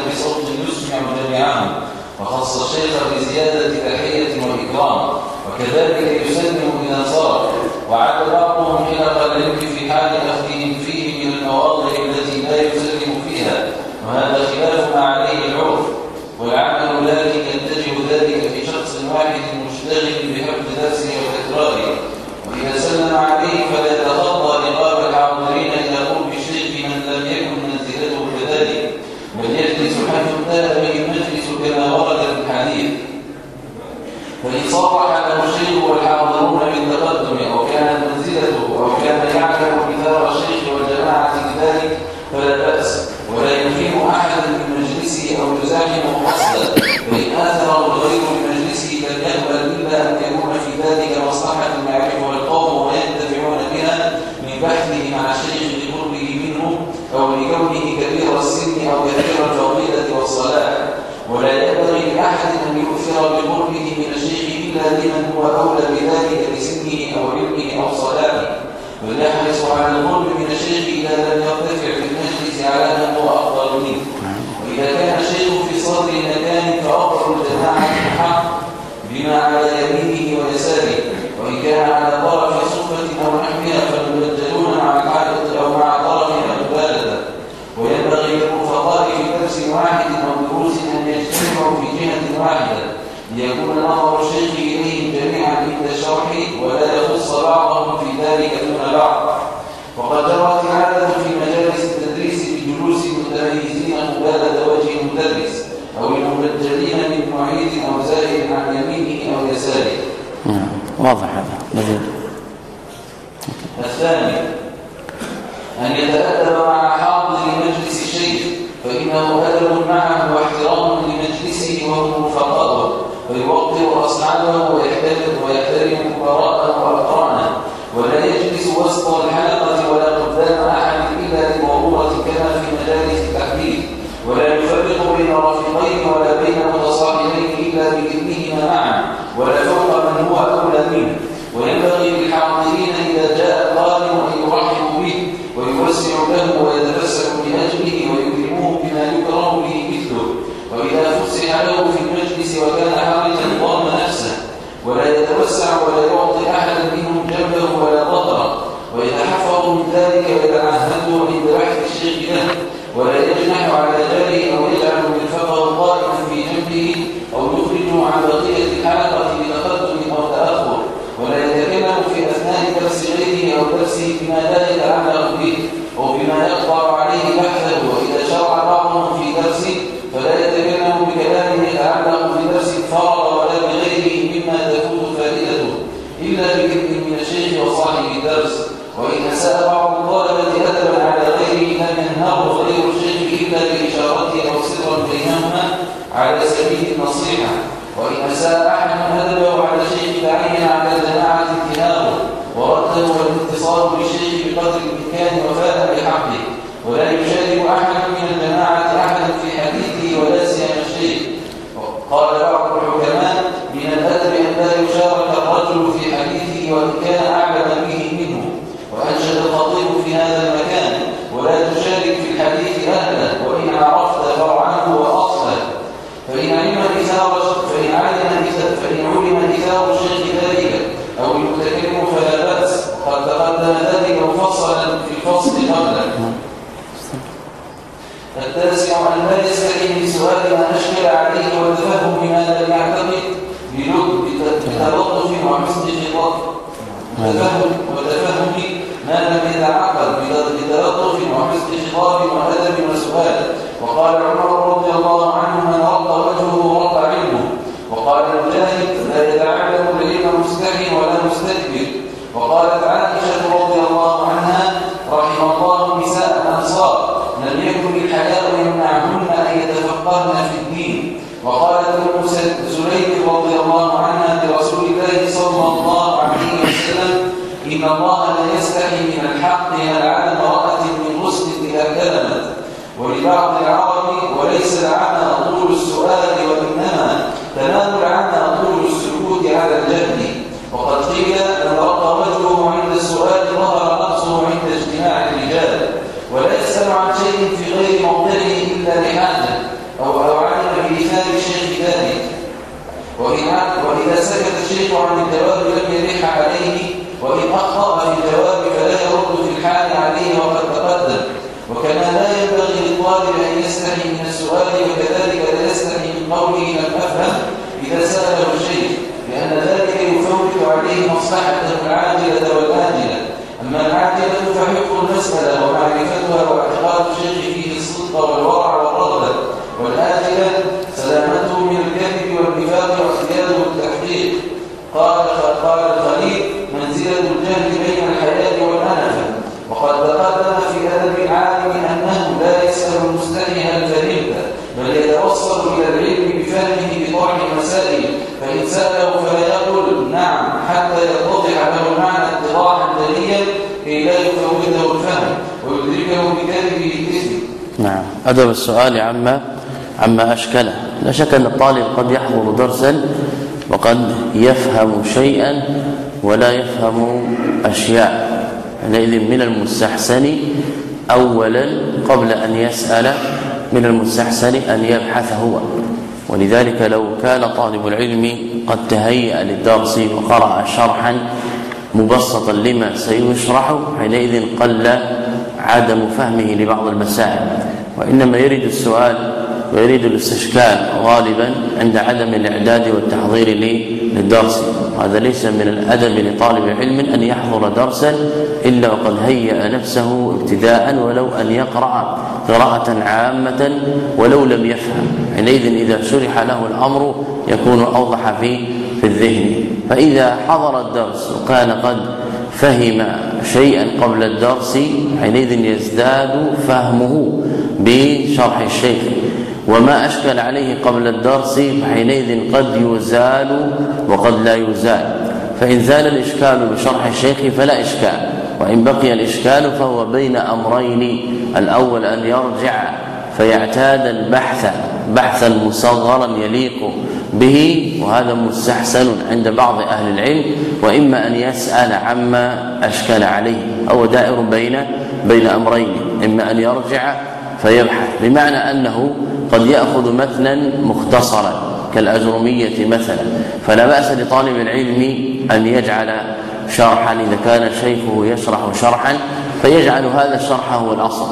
معه وخص الشيخ بزيادة تحية وإكرام وكذلك يسلم بنصار وعاد بعضهم إلى قلبك في حال أخذهم فيه من المواضع التي لا يسلم فيها. وهذا خلاف ما عليه العرف. والعمل لكن يتجه ذلك في شخص واحد مشتغل بحفظ نفسه وتكراره. وإذا سلم عليه فلا وصرح له الشيخ والحاضرون بالتقدم وكانت منزلته وكان يعلم كتاب الشيخ والجماعة بذلك فلا بأس. ولا يقيم أحد من مجلسه أو يزاحمه قصدا وإن آثره الغير من مجلسه لم أن يكون في ذلك مصلحة يعرفها القوم وينتفعون بها من مع الشيخ لقربه منه أو لكونه كبير السن أو كثير الفضيلة والصلاح. ولا ينبغي لأحد أن يؤثر بقربه إلا لمن هو أولى بذلك. فصل المبلغ التاسع أن لا يستكن بسؤال ما أشكل عليه وتفهم ما لم يعتقد بلب بتلطف وحسن خطاب وتفهم ما لم يتعقد بتلطف وحسن خطاب وأدب وسؤال. وقال عمر رضي الله عنه من غطى وجهه غطى علمه. وقال مجاهد لا يتعلم العلم مستحي ولا مستكبر. وقالت عائشة قرن في الدين. وقالت ام سليم رضي الله عنها لرسول الله صلى الله عليه وسلم إن الله لا يستحي من الحق يلعن امرأة من رسل اذا كلمت ولبعض العرب وليس العمى طول السؤال وإنما تنال العمى طول السكوت على الجهل. وقد قيل سكت الشيخ عن الدواب لم يريح عليه وإن أخطأ في الدواب فلا يرد في الحال عليه وقد تقدم. وكما لا ينبغي للطالب أن يستحي من السؤال وكذلك لا يستحي من قوله لم أفهم إذا سأله الشيخ لأن ذلك يفوت عليه مصلحته العاجلة والآجلة. أما العاجلة فحفظ المسألة ومعرفتها واعتقاد الشيخ فيه الصدق والورع والرغبة. والآجلة قال قال الخليل منزلة الجهل بين الحياة والأنفة وقد تقدم في أدب العالم أنه لا يسأل هل فهمت بل يتوصل إلى العلم بفهمه بطرح المسائل. فإن سأله فلا يقول نعم حتى يتضح له المعنى اتضاحا جليا كي لا يفوته الفهم ويدركه بكذبه الإثم نعم. أدب السؤال عما عما أشكله. لا شك أن الطالب قد يحضر درسا وقد يفهم شيئا ولا يفهم أشياء. حينئذ من المستحسن اولا قبل أن يسأل من المستحسن أن يبحث هو. ولذلك لو كان طالب العلم قد تهيأ للدرس وقرأ شرحا مبسطا لما سيشرح حينئذ قل عدم فهمه لبعض المسائل. وإنما يرد السؤال ويريد الاستشكال غالبا عند عدم الإعداد والتحضير للدرس. هذا ليس من الأدب لطالب علم أن يحضر درسا إلا وقد هيأ نفسه ابتداء ولو أن يقرأ قراءة عامة ولو لم يفهم. حينئذ إذا شرح له الأمر يكون أوضح في في الذهن. فإذا حضر الدرس وكان قد فهم شيئا قبل الدرس حينئذ يزداد فهمه بشرح الشيخ. وما أشكل عليه قبل الدرس فحينئذ قد يزال وقد لا يزال. فإن زال الإشكال بشرح الشيخ فلا إشكال وإن بقي الإشكال فهو بين أمرين الأول أن يرجع فيعتاد البحث بحثا مصغرا يليق به وهذا مستحسن عند بعض أهل العلم وإما أن يسأل عما أشكل عليه أو دائر بين بين أمرين إما أن يرجع فيبحث. بمعنى أنه قد يأخذ متنا مختصرا كالأجرمية مثلا. فلا بأس لطالب العلم أن يجعل شرحا إذا كان شيخه يشرح شرحا فيجعل هذا الشرح هو الأصل.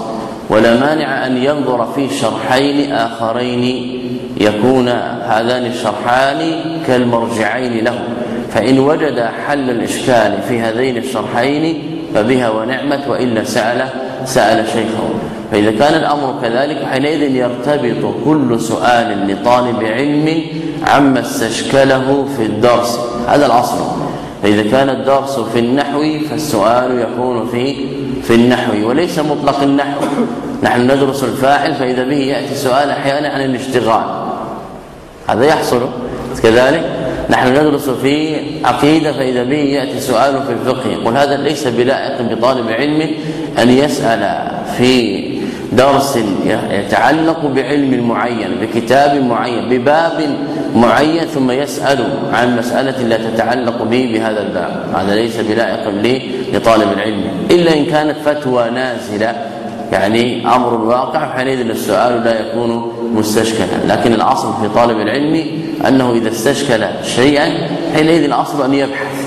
ولا مانع أن ينظر في شرحين آخرين يكون هذان الشرحان كالمرجعين له. فإن وجد حل الإشكال في هذين الشرحين فبها ونعمت وإلا سأل سأل شيخه. فإذا كان الأمر كذلك حينئذ يرتبط كل سؤال لطالب علم عما استشكله في الدرس. هذا الأصل. فإذا كان الدرس في النحو فالسؤال يكون في في النحو وليس مطلق النحو. نحن ندرس الفاعل فإذا به يأتي سؤال أحيانا عن الاشتغال. هذا يحصل. كذلك نحن ندرس في عقيدة فإذا به يأتي سؤال في الفقه. يقول هذا ليس بلائق بطالب علم أن يسأل في درس يتعلق بعلم معين بكتاب معين بباب معين ثم يسأل عن مسألة لا تتعلق به بهذا الباب. هذا ليس بلائق لطالب العلم. إلا إن كانت فتوى نازلة يعني أمر واقع حينئذ السؤال لا يكون مستشكلا. لكن الأصل في طالب العلم أنه إذا استشكل شيئا حينئذ الأصل أن يبحث.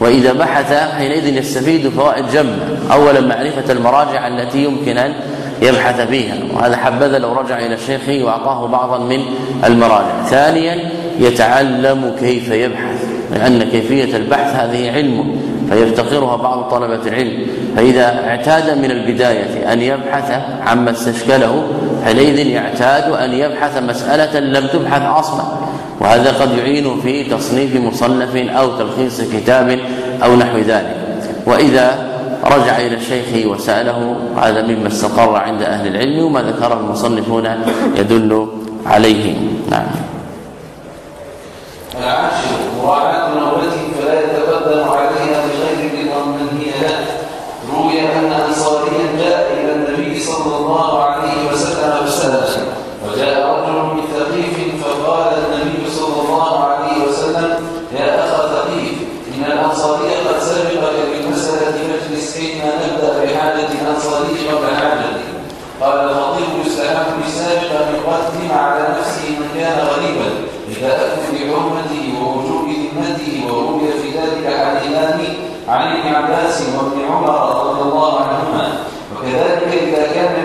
وإذا بحث حينئذ يستفيد فوائد جمة. اولا معرفة المراجع التي يمكن أن يبحث فيها. وهذا حبذا لو رجع إلى شيخه وأعطاه بعضا من المراجع. ثانيا يتعلم كيف يبحث. لأن كيفية البحث هذه علم فيفتقرها بعض طلبة العلم. فإذا اعتاد من البداية أن يبحث عما استشكله حينئذ يعتاد أن يبحث مسألة لم تبحث أصلا. وهذا قد يعين في تصنيف مصنف أو تلخيص كتاب أو نحو ذلك. وإذا رجع إلى الشيخ وسأله هذا مما استقر عند أهل العلم وما ذكره المصنفون يدل عليه. نعم.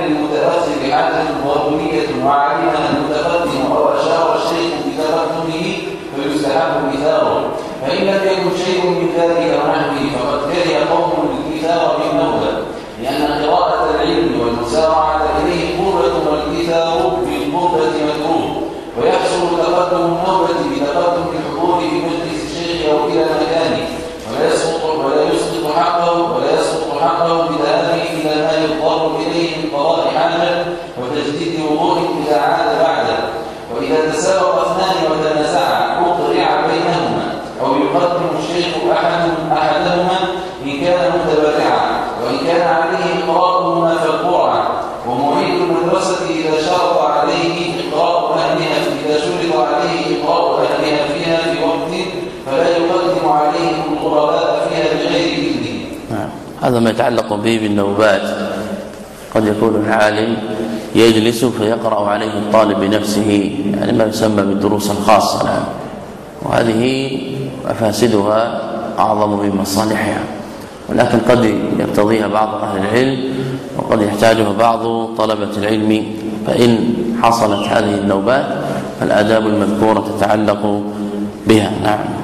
المتلازم عادة وضمية وعلم المتقدم أو أشار الشيخ بتقدمه فيستحب إثاره فإن لم يكن شيء من ذلك ونحوه فقد كره قوم الإثار بالمولى. أو بذهابه إلى ما يضطر إليه من قضاء حاجة وتجديد وضوء إذا عاد بعده وإذا تساوى هذا ما يتعلق به بالنوبات. قد يكون العالم يجلس فيقرأ عليه الطالب بنفسه يعني ما يسمى بالدروس الخاصة الآن. وهذه مفاسدها أعظم من مصالحها. ولكن قد يقتضيها بعض أهل العلم وقد يحتاجها بعض طلبة العلم. فإن حصلت هذه النوبات فالآداب المذكورة تتعلق بها. نعم.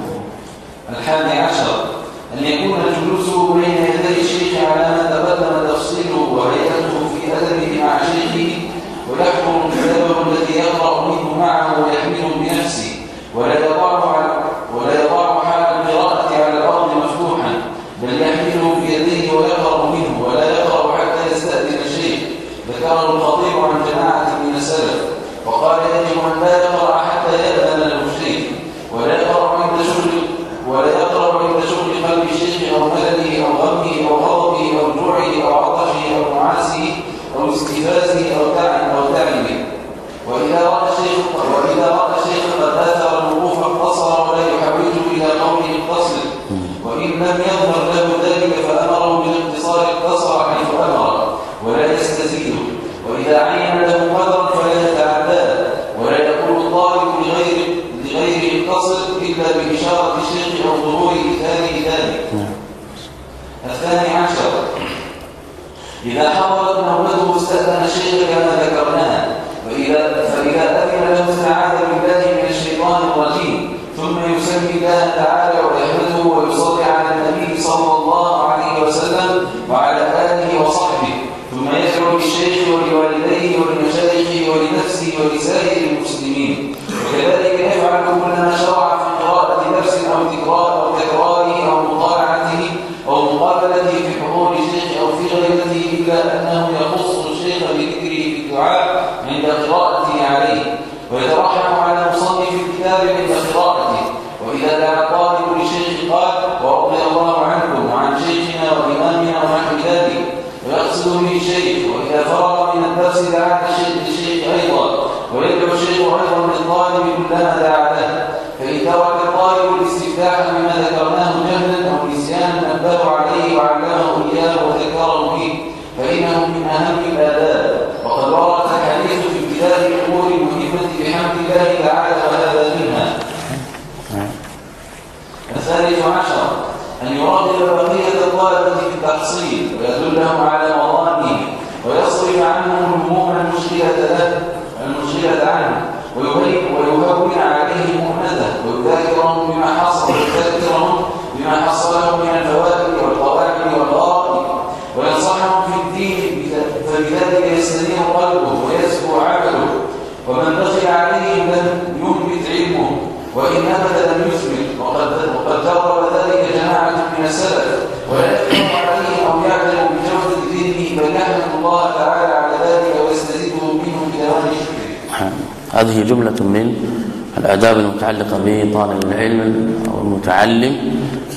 Yeah.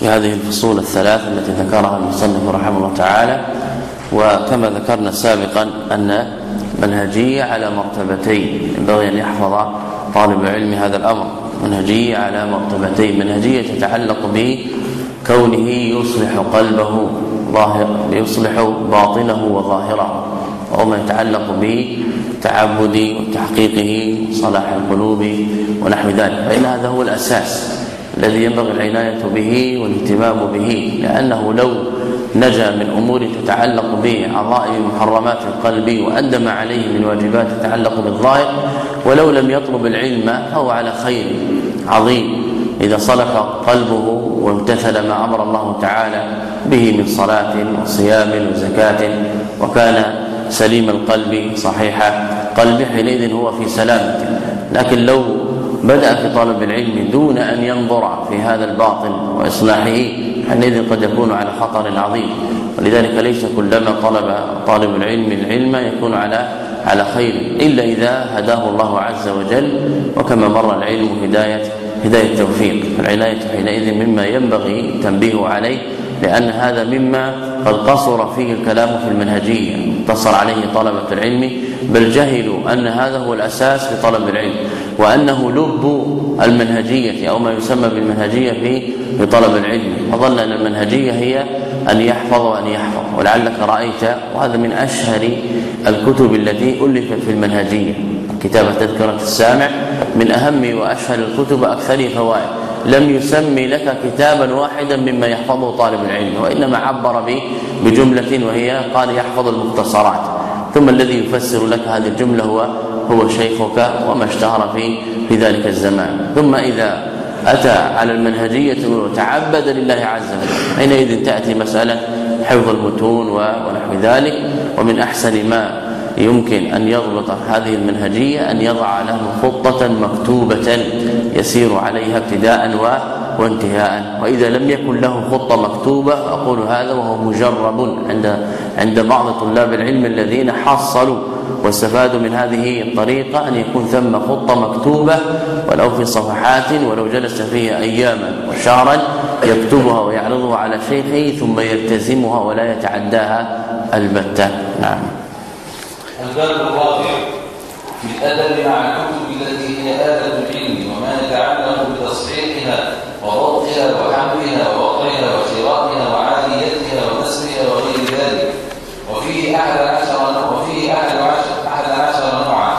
في هذه الفصول الثلاث التي ذكرها المصنف رحمه الله تعالى وكما ذكرنا سابقا أن منهجية على مرتبتين ينبغي أن يحفظ طالب العلم هذا الأمر. منهجية على مرتبتين منهجية تتعلق بكونه يصلح قلبه ظاهر يصلح باطنه وظاهره وهو ما يتعلق بالتعبد وتحقيقه صلاح القلوب ونحو ذلك. فإن هذا هو الأساس. الذي ينبغي العناية به والاهتمام به لأنه لو نجا من أمور تتعلق بعظائم محرمات القلب وادى ما عليه من واجبات تتعلق بالظاهر ولو لم يطلب العلم فهو على خير عظيم. إذا صلح قلبه وامتثل ما أمر الله تعالى به من صلاة وصيام وزكاة وكان سليم القلب صحيح قلبه حينئذ هو في سلامته. لكن لو بدا في طلب العلم دون أن ينظر في هذا الباطل وإصلاحه حينئذ قد يكون على خطر عظيم. ولذلك ليس كلما طلب طالب العلم العلم يكون على على خير إلا إذا هداه الله عز وجل. وكما مر العلم هداية هداية توفيق العناية حينئذ مما ينبغي تنبيه عليه لأن هذا مما قد قصر فيه الكلام في المنهجية. اقتصر عليه طلبة العلم بل جهلوا أن هذا هو الأساس في طلب العلم. وأنه لب المنهجية أو ما يسمى بالمنهجية في في طلب العلم. وظن أن المنهجية هي أن يحفظ وأن يحفظ ولعلك رأيت وهذا من أشهر الكتب التي ألفت في المنهجية. كتاب تذكرة السامع من أهم وأشهر الكتب أكثر فوائد. لم يسمي لك كتابا واحدا مما يحفظه طالب العلم وإنما عبر به بجملة وهي قال يحفظ المختصرات. ثم الذي يفسر لك هذه الجملة هو هو شيخك وما اشتهر في في ذلك الزمان. ثم إذا أتى على المنهجية وتعبد لله عز وجل حينئذ تأتي مسألة حفظ المتون ونحو ذلك. ومن أحسن ما يمكن أن يضبط هذه المنهجية أن يضع له خطة مكتوبة يسير عليها ابتداء وانتهاء. وإذا لم يكن له خطة مكتوبة أقول هذا وهو مجرب عند عند بعض طلاب العلم الذين حصلوا واستفادوا من هذه الطريقة أن يكون ثم خطة مكتوبة ولو في صفحات ولو جلس فيها أياما وشهرا يكتبها ويعرضها على شيخه ثم يلتزمها ولا يتعداها البتة نعم. الباب الرابع في الادب مع الكتب التي هي آلة العلم وما يتعلق بتصحيحها وضبطها وحملها ووضعها وشرائها وعاليتها ونسبها وغير ذلك وفيه أحد عشر وفيه أحد عشر أحد عشر نوعا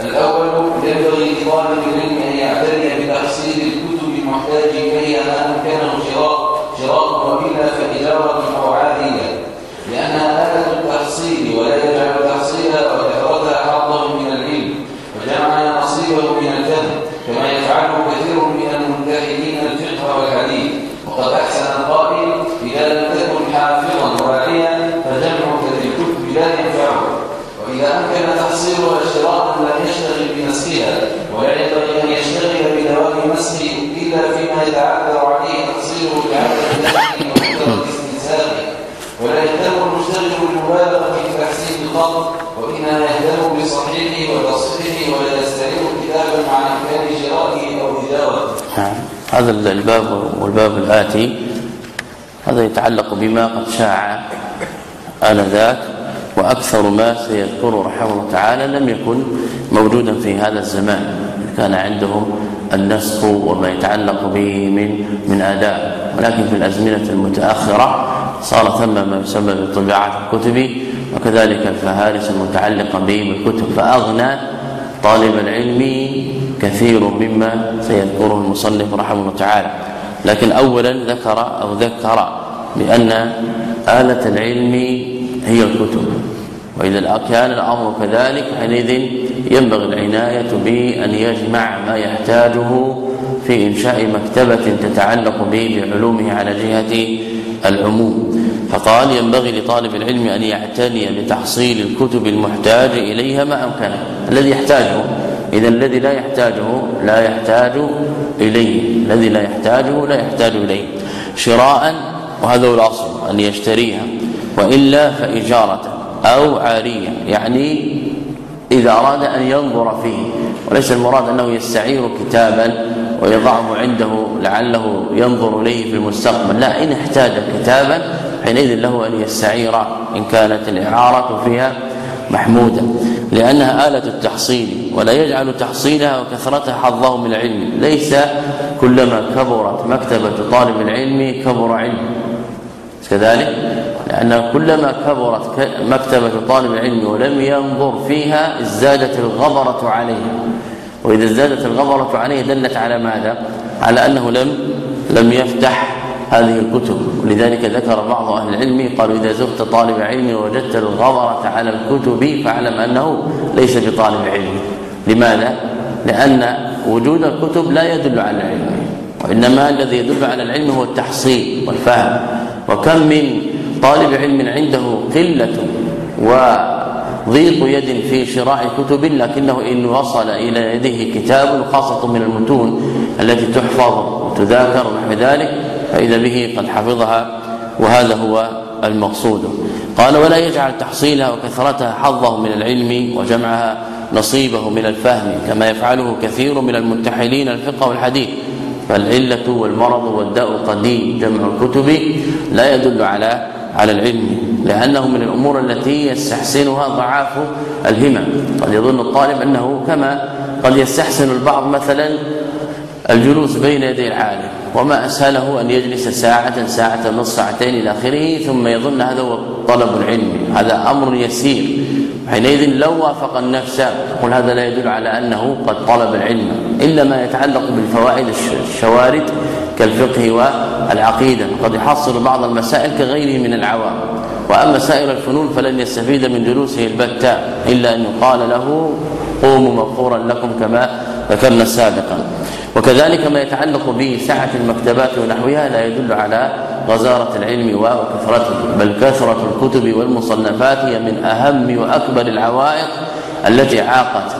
الأول ينبغي لطالب العلم أن يعتني بتحصيل الكتب المحتاج إليها ما أمكنه شراء شراء وإلا فإجارة أو عادية لأنها آلة التحصيل ولا يجعل تحصيلها وكثرتها حظا من العلم وجمع نصيبه من الجهل كما يفعله كثير من المنتهدين الفقه والحديث وقد أحسن القائل إذا لم تكن حافظا واعيا فجمعك للكتب لا ينفعه وإذا شراء لم يشتغل ولا ينبغي أن يشتغل بدوام إلا فيما يتعذر عليه استنساخه ولا يهتم المشتغل في تحسين الخط وإنما يهتم بصحيحه وتصحيحه ولا كتابا مع إمكان شرائه تجارته. نعم. هذا الباب والباب الآتي. هذا يتعلق بما قد شاع آنذاك. وأكثر ما سيذكره رحمه الله تعالى لم يكن موجودا في هذا الزمان كان عندهم النسخ وما يتعلق به من من أداء. ولكن في الأزمنة المتأخرة صار ثم ما يسمى بطباعه الكتب وكذلك الفهارس المتعلقة به بالكتب فأغنى طالب العلم كثير مما سيذكره المصنف رحمه الله تعالى. لكن اولا ذكر أو ذكر بأن آلة العلم هي الكتب. واذا كان الأمر كذلك حينئذ ينبغي العناية بأن يجمع ما يحتاجه في إنشاء مكتبة تتعلق به بعلومه على جهة العموم. فقال ينبغي لطالب العلم أن يعتني بتحصيل الكتب المحتاج إليها ما أمكنه. الذي يحتاجه إذا الذي لا يحتاجه لا يحتاج إليه. الذي لا يحتاجه لا يحتاج إليه. شراء وهذا هو الأصل أن يشتريها. وإلا فإجارة. أو عارية يعني إذا أراد أن ينظر فيه وليس المراد أنه يستعير كتابا ويضعه عنده لعله ينظر إليه في المستقبل لا إن احتاج كتابا حينئذ له أن يستعير إن كانت الإعارة فيها محمودة لأنها آلة التحصيل ولا يجعل تحصيلها وكثرتها حظه من العلم ليس كلما كبرت مكتبة طالب العلم كبر علم. كذلك لأن كلما كبرت مكتبة طالب العلم ولم ينظر فيها ازدادت الغبرة عليها وإذا ازدادت الغبرة عليه دلت على ماذا؟ على أنه لم لم يفتح هذه الكتب. ولذلك ذكر بعض أهل العلم قالوا إذا زرت طالب علم ووجدت الغبرة على الكتب فاعلم أنه ليس بطالب علم. لماذا؟ لأن وجود الكتب لا يدل على العلم وإنما الذي يدل على العلم هو التحصيل والفهم. وكم من طالب علم عنده قله وضيق يد في شراء كتب لكنه إن وصل إلى يده كتاب خاصة من المتون التي تحفظ وتذاكر ونحو ذلك فإذا به قد حفظها وهذا هو المقصود. قال ولا يجعل تحصيلها وكثرتها حظه من العلم وجمعها نصيبه من الفهم كما يفعله كثير من المنتحلين الفقه والحديث. فالعلة والمرض والداء القديم جمع الكتب لا يدل على على العلم لأنه من الأمور التي يستحسنها ضعاف الهمم. قد يظن الطالب أنه كما قد يستحسن البعض مثلا الجلوس بين يدي العالم وما أسهله أن يجلس ساعة ساعة نصف ساعتين إلى آخره ثم يظن هذا هو طلب العلم. هذا أمر يسير. حينئذ لو وافق النفس يقول هذا لا يدل على أنه قد طلب العلم إلا ما يتعلق بالفوائد الشوارد كالفقه والعقيدة. قد يحصل بعض المسائل كغيره من العوام. وأما سائر الفنون فلن يستفيد من جلوسه البتة إلا أن يقال له قوموا مغفورا لكم كما ذكرنا سابقا. وكذلك ما يتعلق بسعه المكتبات ونحوها لا يدل على غزارة العلم وكثرته بل كثرة الكتب والمصنفات هي من أهم وأكبر العوائق التي عاقت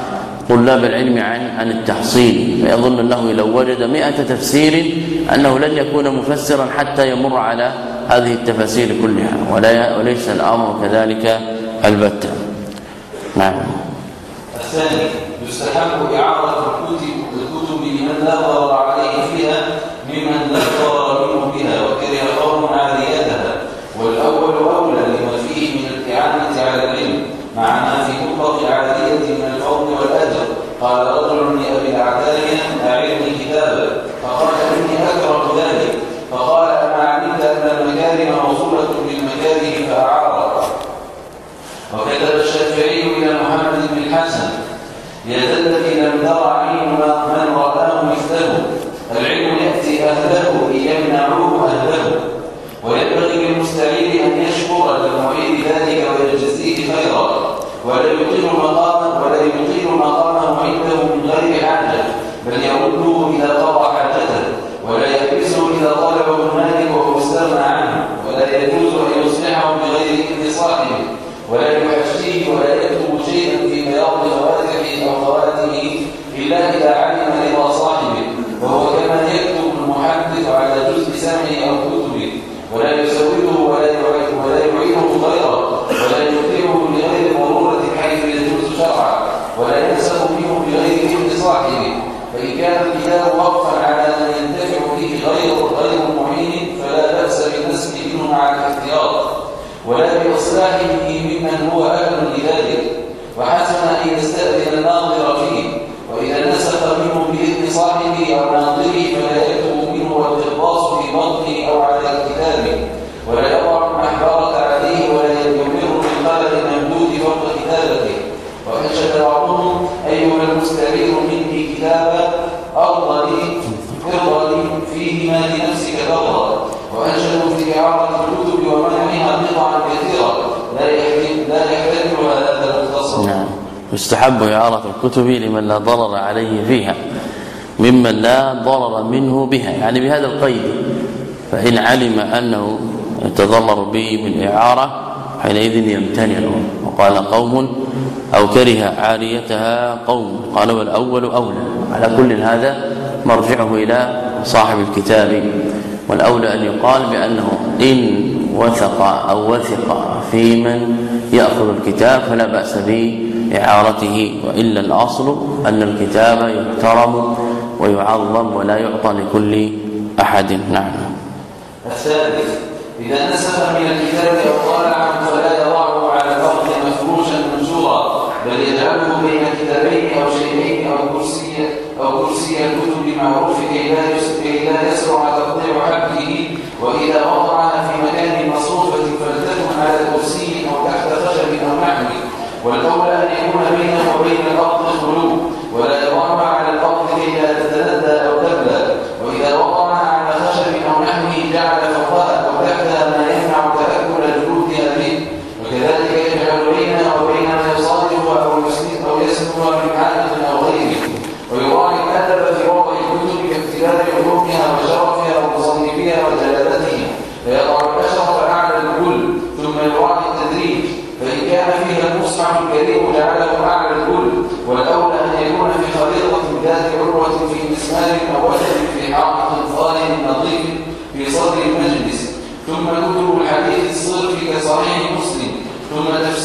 طلاب العلم عن عن التحصيل. فيظن أنه لو وجد 100 تفسير أنه لن يكون مفسرا حتى يمر على هذه التفاسير كلها ولا وليس الأمر كذلك البتة. نعم. الثاني يستحب إعارة الكتب لمن لا ضرر عليه فيها ممن لا ضرر منه بها وكره قوم عاديتها والأول أولى لما فيه من الإعانة على العلم مع ما في مطلق العاديه من الفضل والاجر قال رجل لأبي الأعداء اعلمني كتابا فقال اني اكره ذلك فقال اما ان المكارم موصولة بالمكاره فاعاره وكتب الشافعي إلى محمد بن الحسن يا ذا الذي لم تر عين من رآه مثله العلم يأتي أهله إن يمنعوه أهله وينبغي للمستعير أن يشكر للمعيد ذلك ويجزيه خيرا ولا يطيل مقامه ولا يطيل مقامه عنده من غير حاجة بل يرده إذا قضى حاجته ولا يحبسه إذا طلبه المالك وهو استغنى عنه ولا يجوز أن يصلحه بغير إذن صاحبه ولا يحشيه ولا يكتب شيئا في بياض خواتمه أو خواته الا اذا علم رضا صاحبه وهو كما يكتب المحدث على جزء سمعه أو كتبه ولا يسوده ولا ولا يعينه غيره ولا يطيعه لغير ضروره حيث يجوز شرعا ولا ينسخ منه بغير اذن صاحبه فان كان الكتاب وقفا على من ينتفع به غير غير معين فلا باس بالنسخ منه مع الاحتياط بإصلاحه ممن هو أهل لذلك وحسن أن يستأذن الناظر فيه. وإذا نسخ منه بإذن صاحبه أو ناظره فلا يكتب منه والقرطاس في بطنه أو على الكتاب ولا يضع المحبرة عليه ولا يمر بالقلم الممدود فوق كتابته وأنشد بعضهم أيها المسترير مني كتابا أرضى لي ارضى لي فيه ما لنفسك ترضى وأنشدوا في إعارة الكتب ومنعها قطعا كثيرة لا يحتمل لا يحتمل هذا المختصر نعم يستحب إعارة الكتب لمن لا ضرر عليه فيها ممن لا ضرر منه بها. يعني بهذا القيد فإن علم أنه يتضرر به بالإعارة حينئذ يمتنع. وقال قوم أو كره عاريتها قوم. قال والأول أولى. على كل هذا مرجعه إلى صاحب الكتاب. والأولى أن يقال بأنه إن وثق أو وثق في من يأخذ الكتاب فلا بأس بإعارته وإلا الأصل أن الكتاب يحترم ويعظم ولا يعطى لكل أحد. نعم. الثالث إذا نسخ من الكتاب طالع عنه فلا يضعه على الأرض مفروشا منشورا بل يجعله بين كتابين أو شيئين أو كرسي أو كرسي الكتب معروف كي لا يسرع تقطيع حبله وإذا وضعها في مكان مصروفة فلتكن على كرسي أو تحت خشب أو نحوه. والأولى أن يكون بينه وبين الأرض خلو ولا يضعها على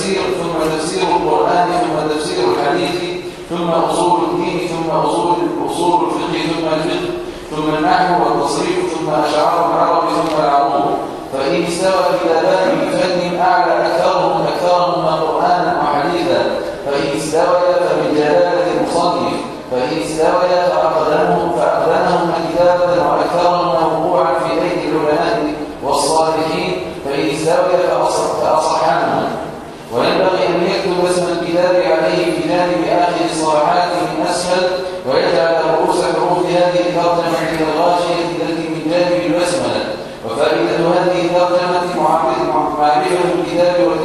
تفسير ثم تفسير القرآن ثم تفسير الحديث ثم أصول الدين ثم أصول أصول الفقه ثم الفقه ثم النحو والتصريف ثم أشعار العربي ثم العروض فإن استوى في ذلك بفن أعلى أكثرهم أكثرهما قرآنا وحديثا. فإن استوى فبجلالة المصنف فإن استوى 기다려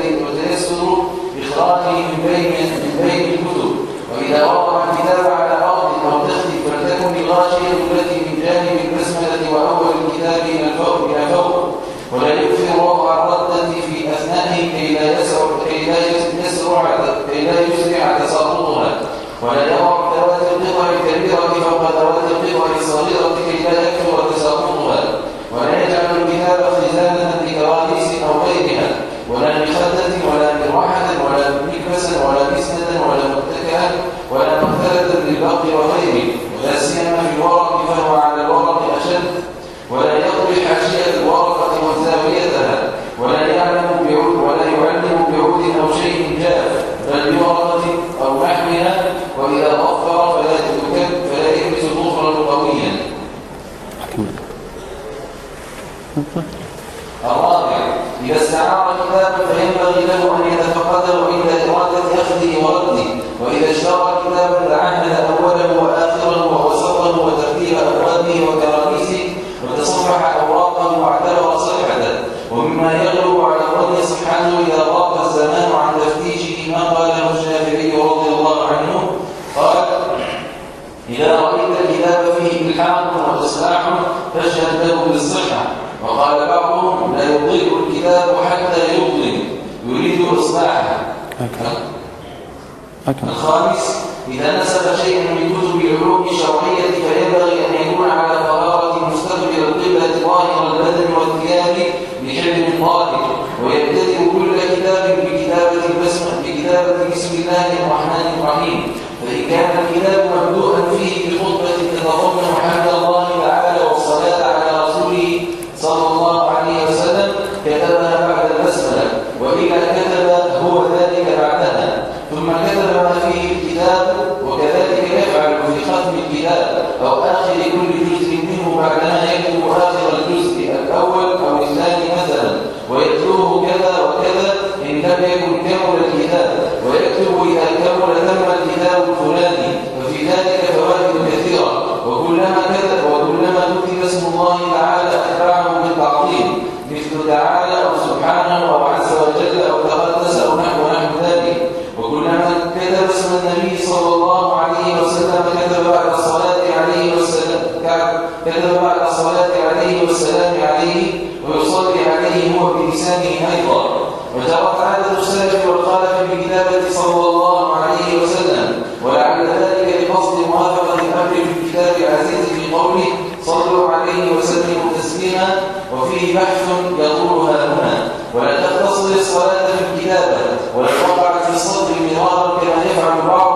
تسليما وفيه بحث يطول هنا. ولا تختصر الصلاة في الكتابة ولا تقع في الصدر مرارا كما يفعل بعض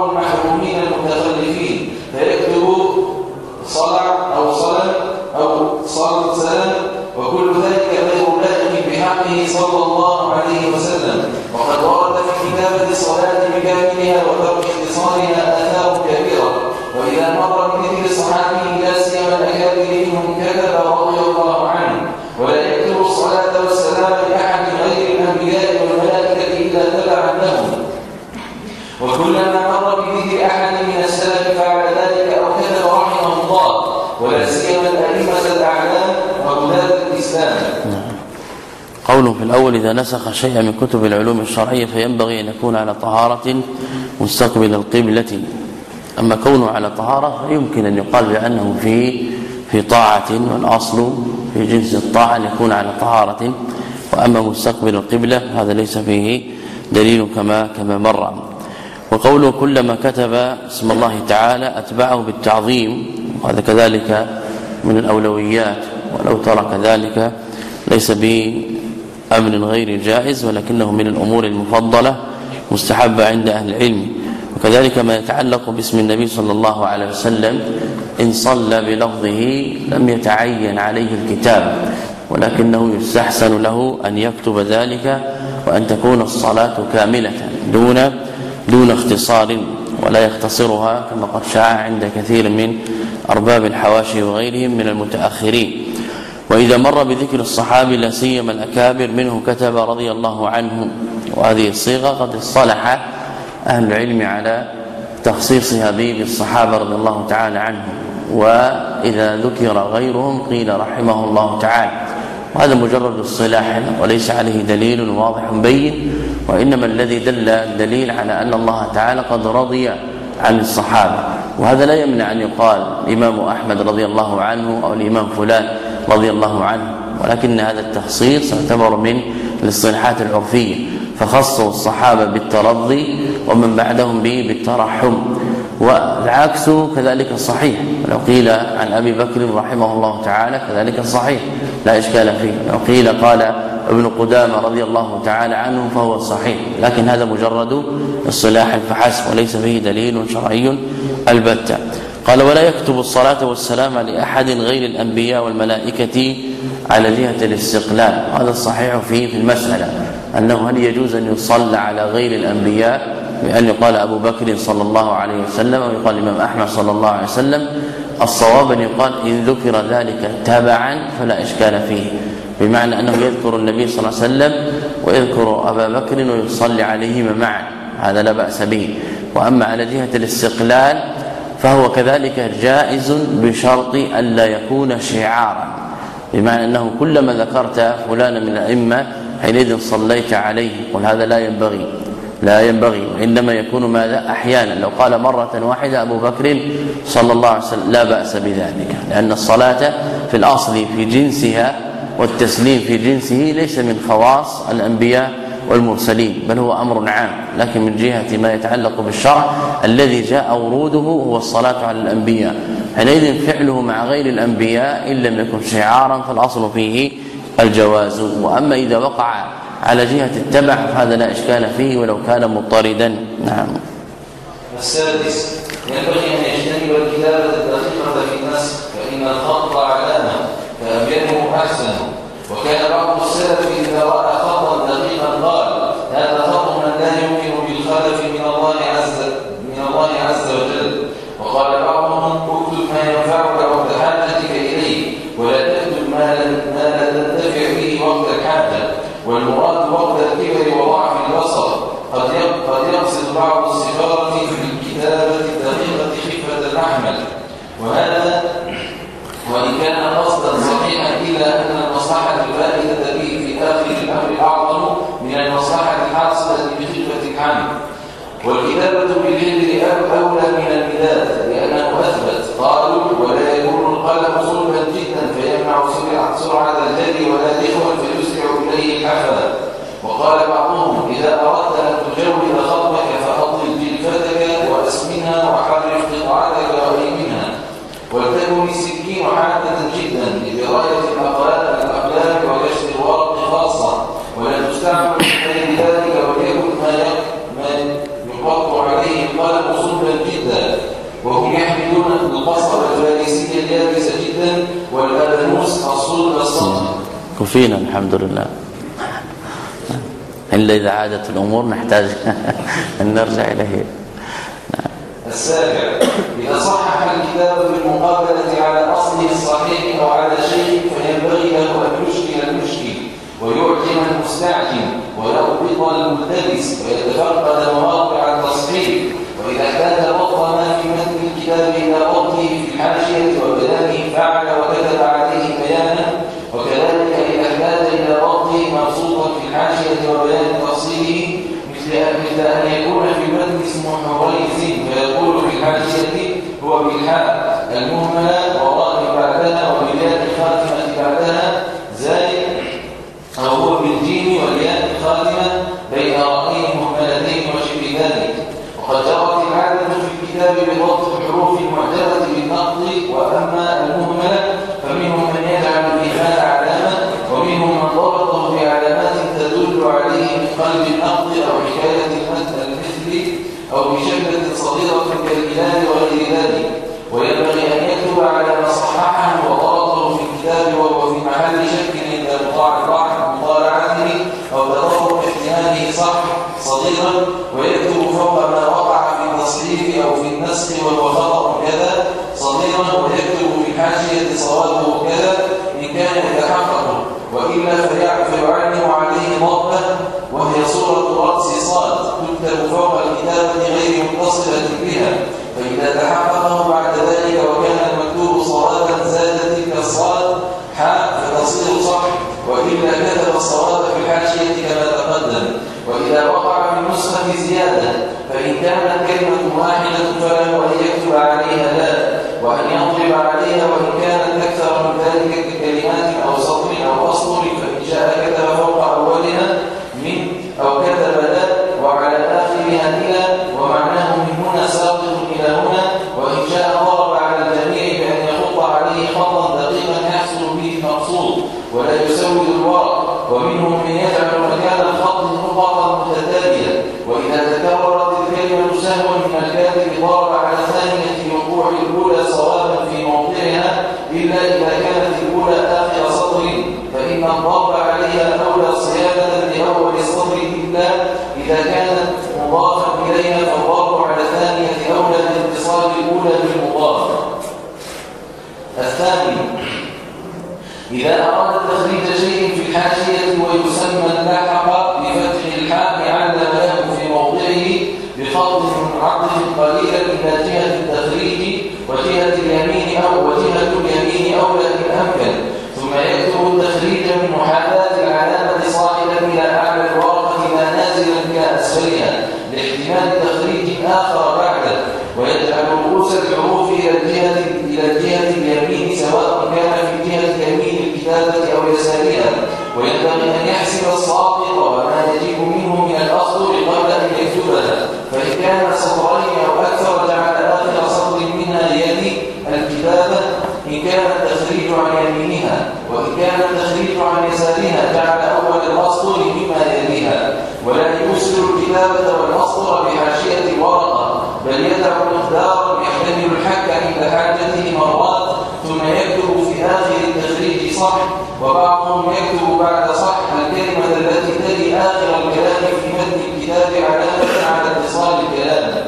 في الأول إذا نسخ شيئا من كتب العلوم الشرعية فينبغي أن يكون على طهارة مستقبل القبلة. أما كونه على طهارة يمكن أن يقال بأنه في في طاعة والأصل في جنس الطاعة أن يكون على طهارة. وأما مستقبل القبلة هذا ليس فيه دليل كما كما مر. وقوله كلما كتب اسم الله تعالى أتبعه بالتعظيم وهذا كذلك من الأولويات ولو ترك ذلك ليس بأمر غير جائز ولكنه من الأمور المفضلة مستحبة عند أهل العلم. وكذلك ما يتعلق باسم النبي صلى الله عليه وسلم إن صلى بلفظه لم يتعين عليه الكتاب ولكنه يستحسن له أن يكتب ذلك وأن تكون الصلاة كاملة دون دون اختصار ولا يختصرها كما قد شاع عند كثير من أرباب الحواشي وغيرهم من المتأخرين. وإذا مر بذكر الصحابي لا سيما الأكابر منه كتب رضي الله عنه. وهذه الصيغة قد اصطلح أهل العلم على تخصيصها به بالصحابة رضي الله تعالى عنهم. وإذا ذكر غيرهم قيل رحمه الله تعالى. وهذا مجرد اصطلاح وليس عليه دليل واضح بين. وإنما الذي دل الدليل على أن الله تعالى قد رضي عن الصحابة. وهذا لا يمنع أن يقال الإمام أحمد رضي الله عنه أو الإمام فلان رضي الله عنه. ولكن هذا التخصيص يعتبر من الاصطلاحات العرفية فخصوا الصحابة بالترضي ومن بعدهم به بالترحم. والعكس كذلك صحيح. لو قيل عن أبي بكر رحمه الله تعالى كذلك صحيح. لا إشكال فيه. لو قيل قال ابن قدامة رضي الله تعالى عنه فهو صحيح. لكن هذا مجرد اصطلاح فحسب وليس فيه دليل شرعي. البتة. قال ولا يكتب الصلاة والسلام لأحد غير الأنبياء والملائكة على جهة الاستقلال. هذا الصحيح فيه في المسألة أنه هل يجوز أن يصلى على غير الأنبياء؟ بأن يقال أبو بكر صلى الله عليه وسلم أو يقال الإمام أحمد صلى الله عليه وسلم. الصواب أن يقال إن ذكر ذلك تبعا فلا إشكال فيه بمعنى أنه يذكر النبي صلى الله عليه وسلم ويذكر أبا بكر ويصلي عليهما معا. هذا لا بأس به. وأما على جهة الاستقلال فهو كذلك جائز بشرط ألا يكون شعارا. بمعنى أنه كلما ذكرت فلانا من الأئمة حينئذ صليت عليه قل هذا لا ينبغي لا ينبغي وإنما يكون ماذا؟ أحيانا. لو قال مرة واحدة أبو بكر صلى الله عليه وسلم لا بأس بذلك لأن الصلاة في الأصل في جنسها والتسليم في جنسه ليس من خواص الأنبياء والمرسلين بل هو أمر عام لكن من جهة ما يتعلق بالشرع الذي جاء وروده هو الصلاة على الأنبياء. حينئذ فعله مع غير الأنبياء إن لم يكن شعارا فالأصل فيه الجواز. وأما إذا وقع على جهة التبع فهذا لا إشكال فيه ولو كان مضطردا. نعم. السادس ينبغي أن يجتنب الكتابه الدقيقه في النسخ فان الخط علامه فابينه احسن وكان بعض السلف اذا راى خطا دقيقا قال هذا خط من لا يمكن بالخلف من الله عز من الله عز وجل وقال بعضهم اكتب ما ينفعك وقت حاجتك اليه ولا تكتب ما لا تنتفع به وقت الحاجة والمراد وقت الكبر وضعف البصر قد قد يقصد بعض الصغار في الكتابة الدقيقة خفة الأحمل وهذا وإن كان قصدا صحيحا إلا أن المصلحة الفائدة به في آخر الأمر أعظم من المصلحة الحاصلة بخفة الحمل والكتابة بالهند أولى من المداد لأنه أثبت قالوا ولا يكون القلم صلبا جدا فيمنع سرعة الجري ولا إخوة فيسرع إليه الحفلة وقال بعضهم إذا أردت أن تجود خطبك فأطل جلفتك وأسمنها وحرف قطعتك وأيمنها حادة جدا لدراية الأقلام الأقلام وكشف الورق خاصة ولا تستعمل في غير ذلك وليكن ما يقط عليه القلم صلبا جدا. وهم يحملون القصر الفارسية اليابسة جدا والأبنوس الصلب الصلب. كفينا الحمد لله. إلا إذا عادت الأمور نحتاج أن نرجع إليه. السابع. إذا الكتاب بالمقابلة على أصله الصحيح أو على شيء فينبغي له أن يشكل المشكل ويعجم المستعجم ويضبط الملتبس ويتفقد مواقع التصحيح. وينبغي أن يحسب الساقط وما يجيب منه من الأسطر قبل أن يكتبها فإن كان سطرين أو أكثر جعل آخر سطر منها يلي الكتابة. إن كان التخريج عن يمينها وإن كان التخريج عن يسارها جعل أول الأسطر مما يليها ولا يوصل الكتابة والأسطر بحاشية الورقة بل يدع مقدارا يحتمل الحك عند حاجته مرات ثم يكتب في آخر التخريج صح. بعد صح الكلمة التي تلي آخر الكلام في متن الكتاب علامة على اتصال الكلام.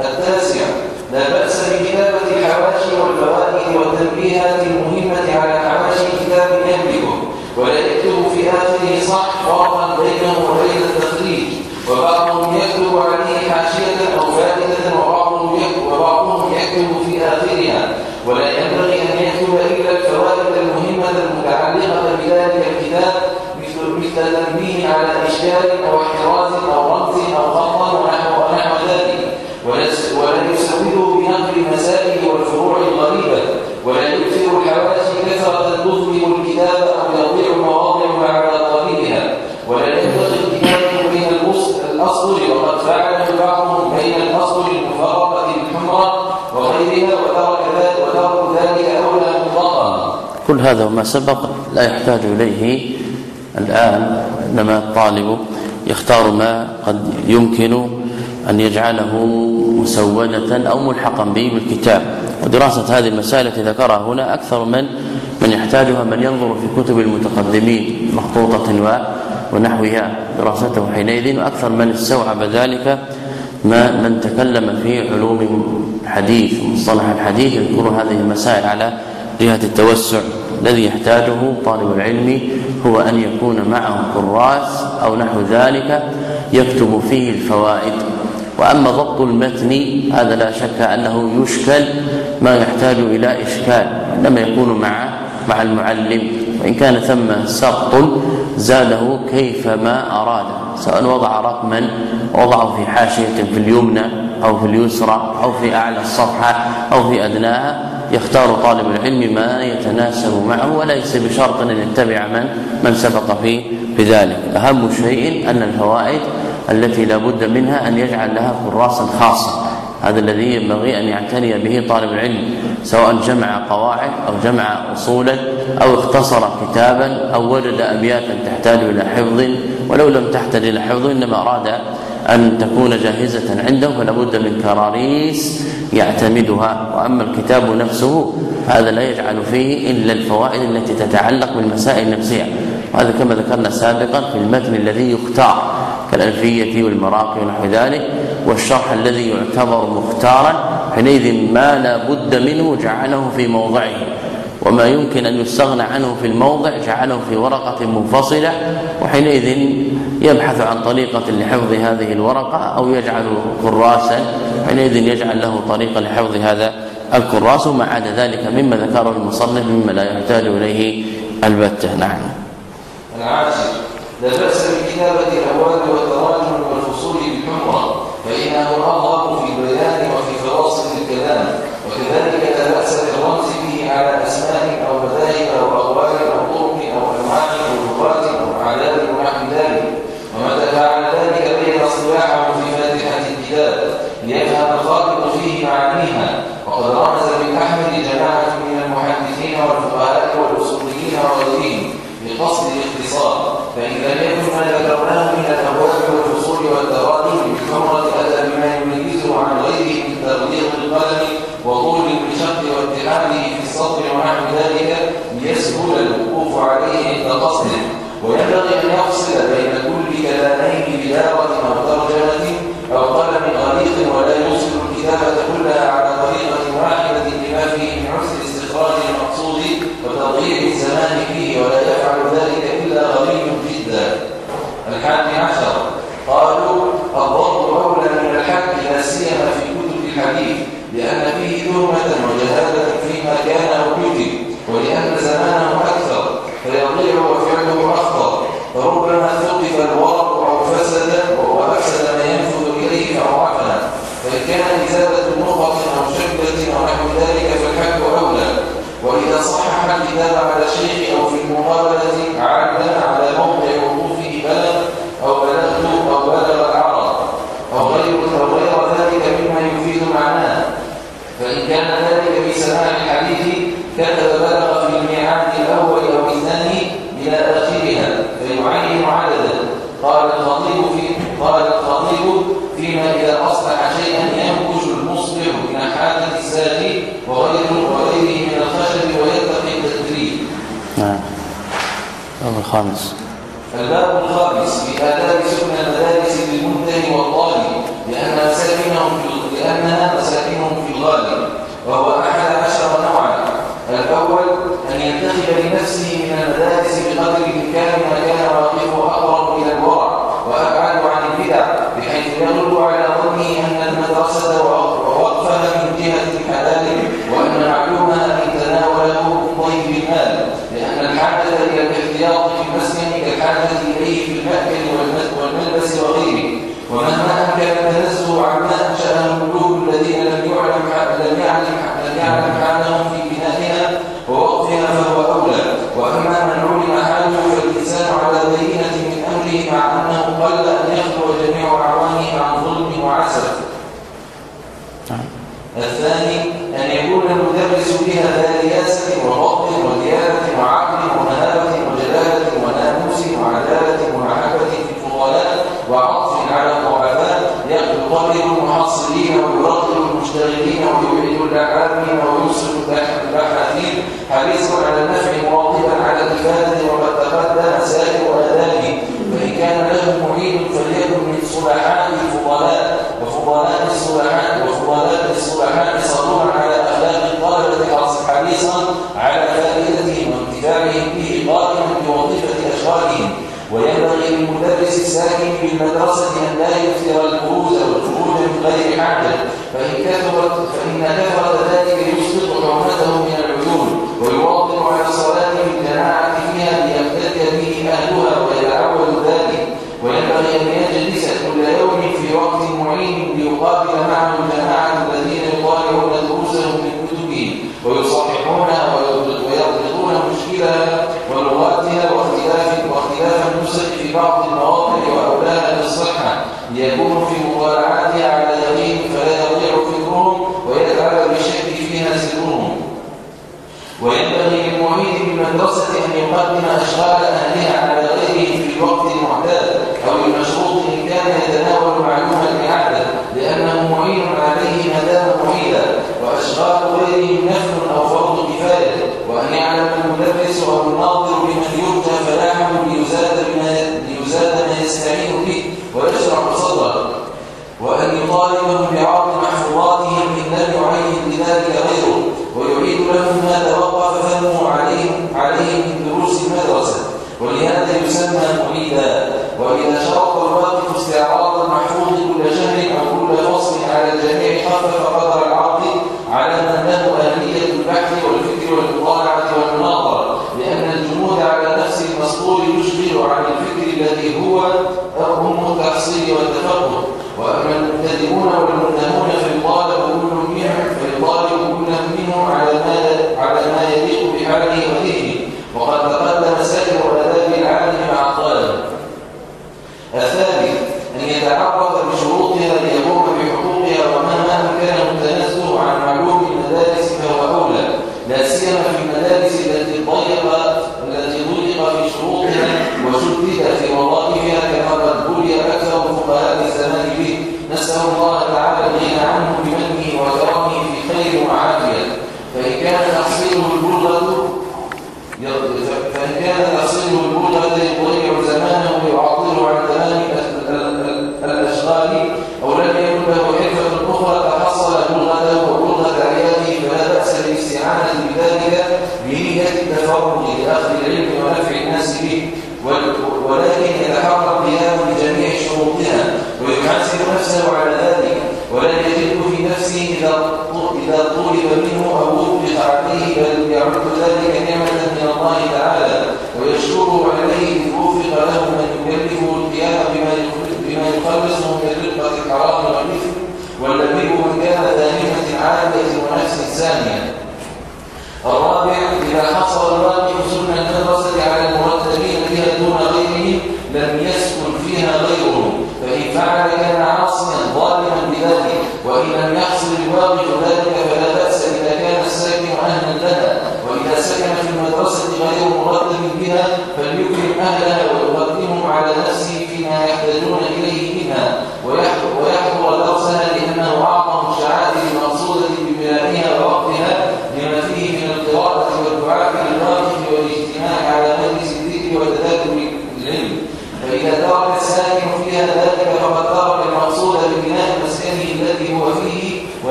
التاسع لا بأس بكتابة الحواشي والفوائد والتنبيهات المهمة على حواشي كتاب يملكه ولا يكتب في آخره صح فرقا بينه وبين التخريج وبعضهم يكتب عليه حاشية أو فائدة وبعضهم يكتب, في آخرها ولا ينبغي أن يكتب إلا المهمة المتعلقة بذلك الكتاب مثل مثل تنبيه على إشكال أو احتراز أو رمز أو خطأ ونحو ذلك. ولا يسوده بنقل المسائل والفروع الغريبة. ولا يكثر الحواشي كثرة تظلم الكتاب أو يضيع مواضعها على طريقها. ولا ينبغي الكتاب بين الأسطر وقد فعله بعضهم بين الأسطر المفرقة الحمراء وغيرها وترك ذلك وترك ذلك أولى مطلقا كل هذا وما سبق لا يحتاج إليه الآن إنما الطالب يختار ما قد يمكن أن يجعله مسودة أو ملحقا به بالكتاب. ودراسة هذه المسائل التي ذكرها هنا أكثر من من يحتاجها من ينظر في كتب المتقدمين مخطوطة ونحوها. دراسته حينئذ وأكثر من استوعب ذلك ما من تكلم في علوم الحديث ومصطلح الحديث يذكر هذه المسائل على جهة التوسع. الذي يحتاجه طالب العلم هو أن يكون معه كراس أو نحو ذلك يكتب فيه الفوائد. وأما ضبط المتن هذا لا شك أنه يشكل ما يحتاج إلى إشكال إنما يكون مع مع المعلم. وإن كان ثم سقط زاده كيفما اراد سواء وضع رقما وضعه في حاشية في اليمنى أو في اليسرى أو في أعلى الصفحة أو في أدناها. يختار طالب العلم ما يتناسب معه وليس بشرط أن يتبع من من سبق في بذلك. أهم شيء أن الفوائد التي لا بد منها أن يجعل لها كراسا خاصة. هذا الذي ينبغي أن يعتني به طالب العلم سواء جمع قواعد أو جمع أصولا أو اختصر كتابا أو وجد أبياتا تحتاج إلى حفظ. ولو لم تحتاج إلى حفظ إنما أراد أن تكون جاهزة عنده فلا بد من كراريس يعتمدها وأما الكتاب نفسه هذا لا يجعل فيه إلا الفوائد التي تتعلق بالمسائل النفسية. وهذا كما ذكرنا سابقا في المتن الذي يختار كالألفية والمراقي ونحو ذلك والشرح الذي يعتبر مختارا حينئذ ما لا بد منه جعله في موضعه. وما يمكن أن يستغنى عنه في الموضع جعله في ورقة منفصلة وحينئذ يبحث عن طريقة لحفظ هذه الورقة أو يجعل كراسا حينئذ يجعل له طريقة لحفظ هذا الكراس وما عدا ذلك مما ذكره المصنف مما لا يحتاج إليه البتة نعم. أنا لا بأس بكتابة الأوان والتراجم والفصول بالحمرة فإنه أفضل funds.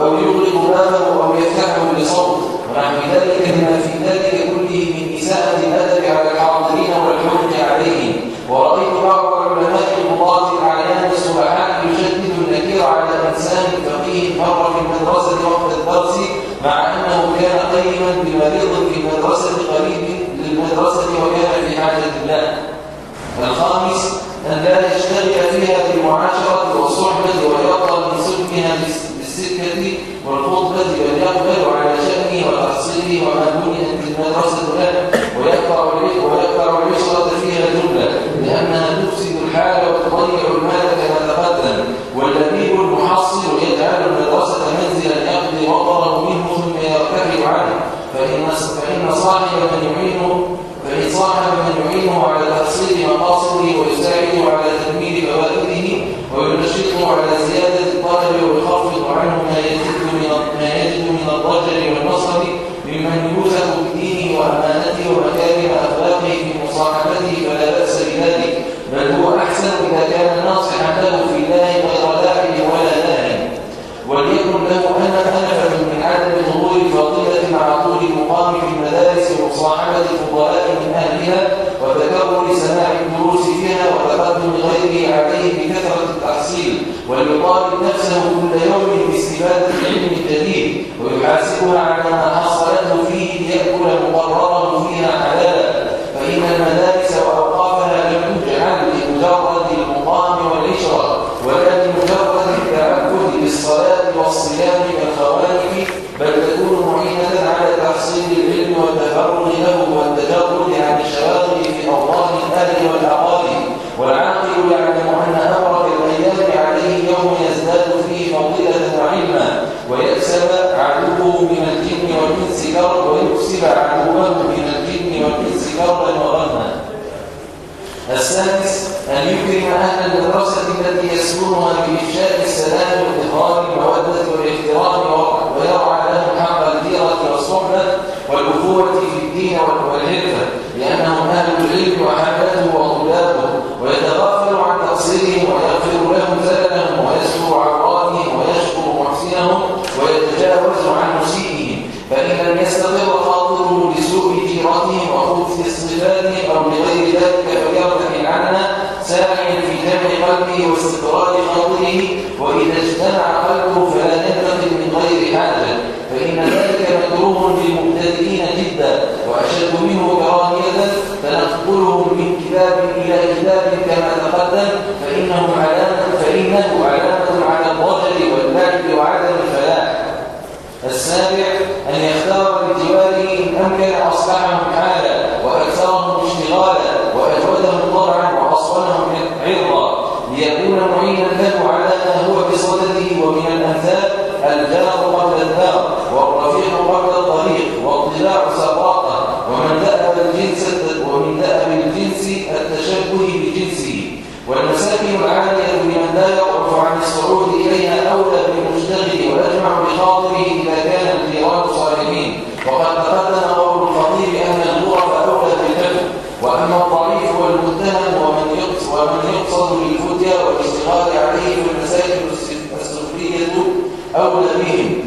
أو يغلق بابه أو يفتحه لصوت مع ذلك لما في ذلك كله من إساءة الأدب على الحاضرين والحرج عليهم. ورأيت بعض علماء القضاة الأعيان السبحاء يشدد النكير على إنسان فقيه مر في المدرسة وقت الدرس مع أنه كان قيما بمريض في المدرسة قريب للمدرسة وكان في حاجة الله. الخامس أن لا يشتغل فيها بالمعاشرة والصحبة ويقرأ من سلمها في السكة والخطبة وليقبل على شأني وتحصيلي ومأمون المدرسة له ويكره ويقرأ العشرة فيها جملة لأنها تفسد الحال وتضيع المال كما تقدم واللبيب المحصل يجعل المدرسة منزلا يقضي وطره منه ثم يرتفع عنه. فإن فإن صاحب من يعينه يتحدث في الله وخلائه ولا نائم وليكن له أنا أنفا من عدم ظهور فضيلة مع طول مقام في المدارس ومصاحبة فضلاء من أهلها وتكرر سماع الدروس فيها وتقدم غيره عليه بكثرة التحصيل وليطالب نفسه كل يوم باستفادة العلم الجديد ويحاسبها على ما حصلته فيه ليأكل مقرره فيها حلالا. فإن المدارس أن يكرم أهل المدرسة التي يسكنها بإفشاء السلام وإظهار المودة والاحترام ويرعى لهم حق الديرة والصحبة والأخوة في الدين والحرفة لأنهم أهل العلم وحملته وطلابه ويتغافل عن تقصيرهم ويغفر لهم زللهم ويستر عوراتهم ويشكر محسنهم ويتجاوز عن مسيئهم. فإن لم يستقر خاطره لسوء جيرتهم وخبث صفاتهم أو لغير ذلك فليرتحل عنها ساعيا في جمع قلبه واستقرار خاطره وإذا اجتمع قلبه فلا ينتقل من غير حاجة فإن ذلك مكروه للمبتدئين جدا وأشد منه كراهية فنقبلهم من كتاب إلى كتاب كما تقدم فإنه علامة فإنه علامة على الضجر والبعد وعدم الفلاح. السابع أن يختار بجواره إن أمكن أصلحهم حالا. معينا له على ما هو بصدده ومن الأمثال الجار قبل الدار والرفيق قبل الطريق واطلاع سراقه ومن دأب الجنس ومن دأب الجنس التشبه بجنسه. والمساكن العالية لا يعرف عن الصعود إليها أولى بالمشتغل وأجمع بخاطره إذا كان الجيران صالحين وقد تقدم قول الخطيب أن الغرف أولى بالكفر وأما الضعيف والمتهم ومن يقصد ومن يقصد للفتيا والاشتغال عليه والمساكن السفلية أولى بهم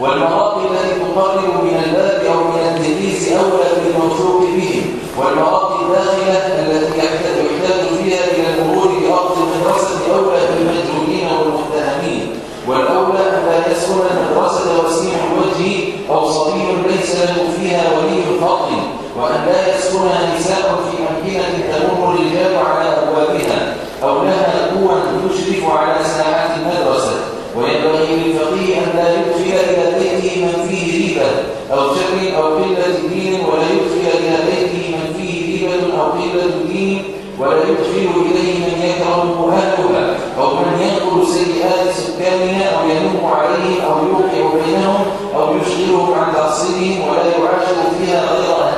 والمراقي التي تقرب من الباب أو من التدريس أولى بالموثوق بهم والمراقي الداخلة التي يحتاج فيها إلى المرور بأرض المدرسة أولى بالمجهولين والمتهمين. والأولى أن لا يسكن المدرسة وسيم الوجه أو صبي ليس له فيها ولي فضل وأن لا يسكنها نساء في أمكنة تمر الرجال على أبوابها أو لها قوة تشرف على ساحات المدرسة. وينبغي للفقيه أن لا يدخل إلى بيته من فيه ريبة أو شر أو قلة دين ولا يدخل إلى بيته من فيه ريبة أو قلة دين ولا يدخل إليه من يكره أهلها أو من ينقل سيئات سكانها أو ينم عليهم أو يوقع بينهم أو يشغلهم عن تقصيرهم ولا يعاشر فيها غير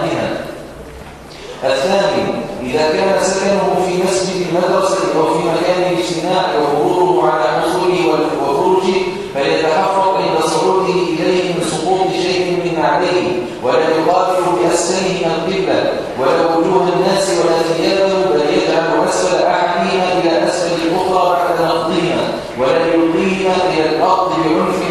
الثاني إذا كان سكنه في مسجد المدرسة أو في مكان الاجتماع ومروره على حصوله وخروجه فليتحفظ عند صعوده إليه من سقوط شيء من عليه ولا يقابل بأسفله القبلة ولا وجوه الناس ولا ثيابه بل يجعل أسفل أحدهما إلى أسفل الأخرى بعد نقضهما ولا يلقيهما إلى الأرض بعنف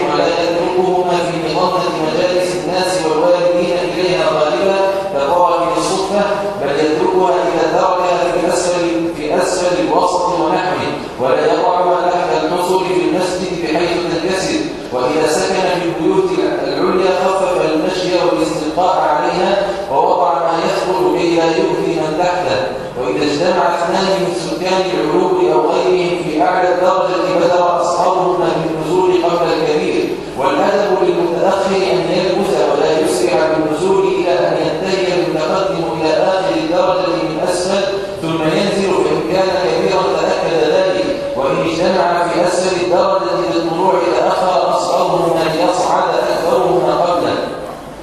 الوسط ونحوه ولا يضعها تحت الحصر في المسجد بحيث تنكسر وإذا سكن في البيوت العليا خفف المشي والاستلقاء عليها ووضع ما يدخل كي لا يؤذي من تحته. وإذا اجتمع اثنان من سكان العلو أو غيرهم في أعلى الدرجة بدر أصحابهما بالنزول قبل الكبير. والأدب للمتأخر أن يلبث ولا يسرع بالنزول إلى أن ينتهي المتقدم إلى آخر الدرجة من أسفل ثم ينزل فإن كان كبيرا تأكد ذلك وإن اجتمع في أسفل الدرجة للطلوع إلى أخر أصغرهما ليصعد أكثرهما قبله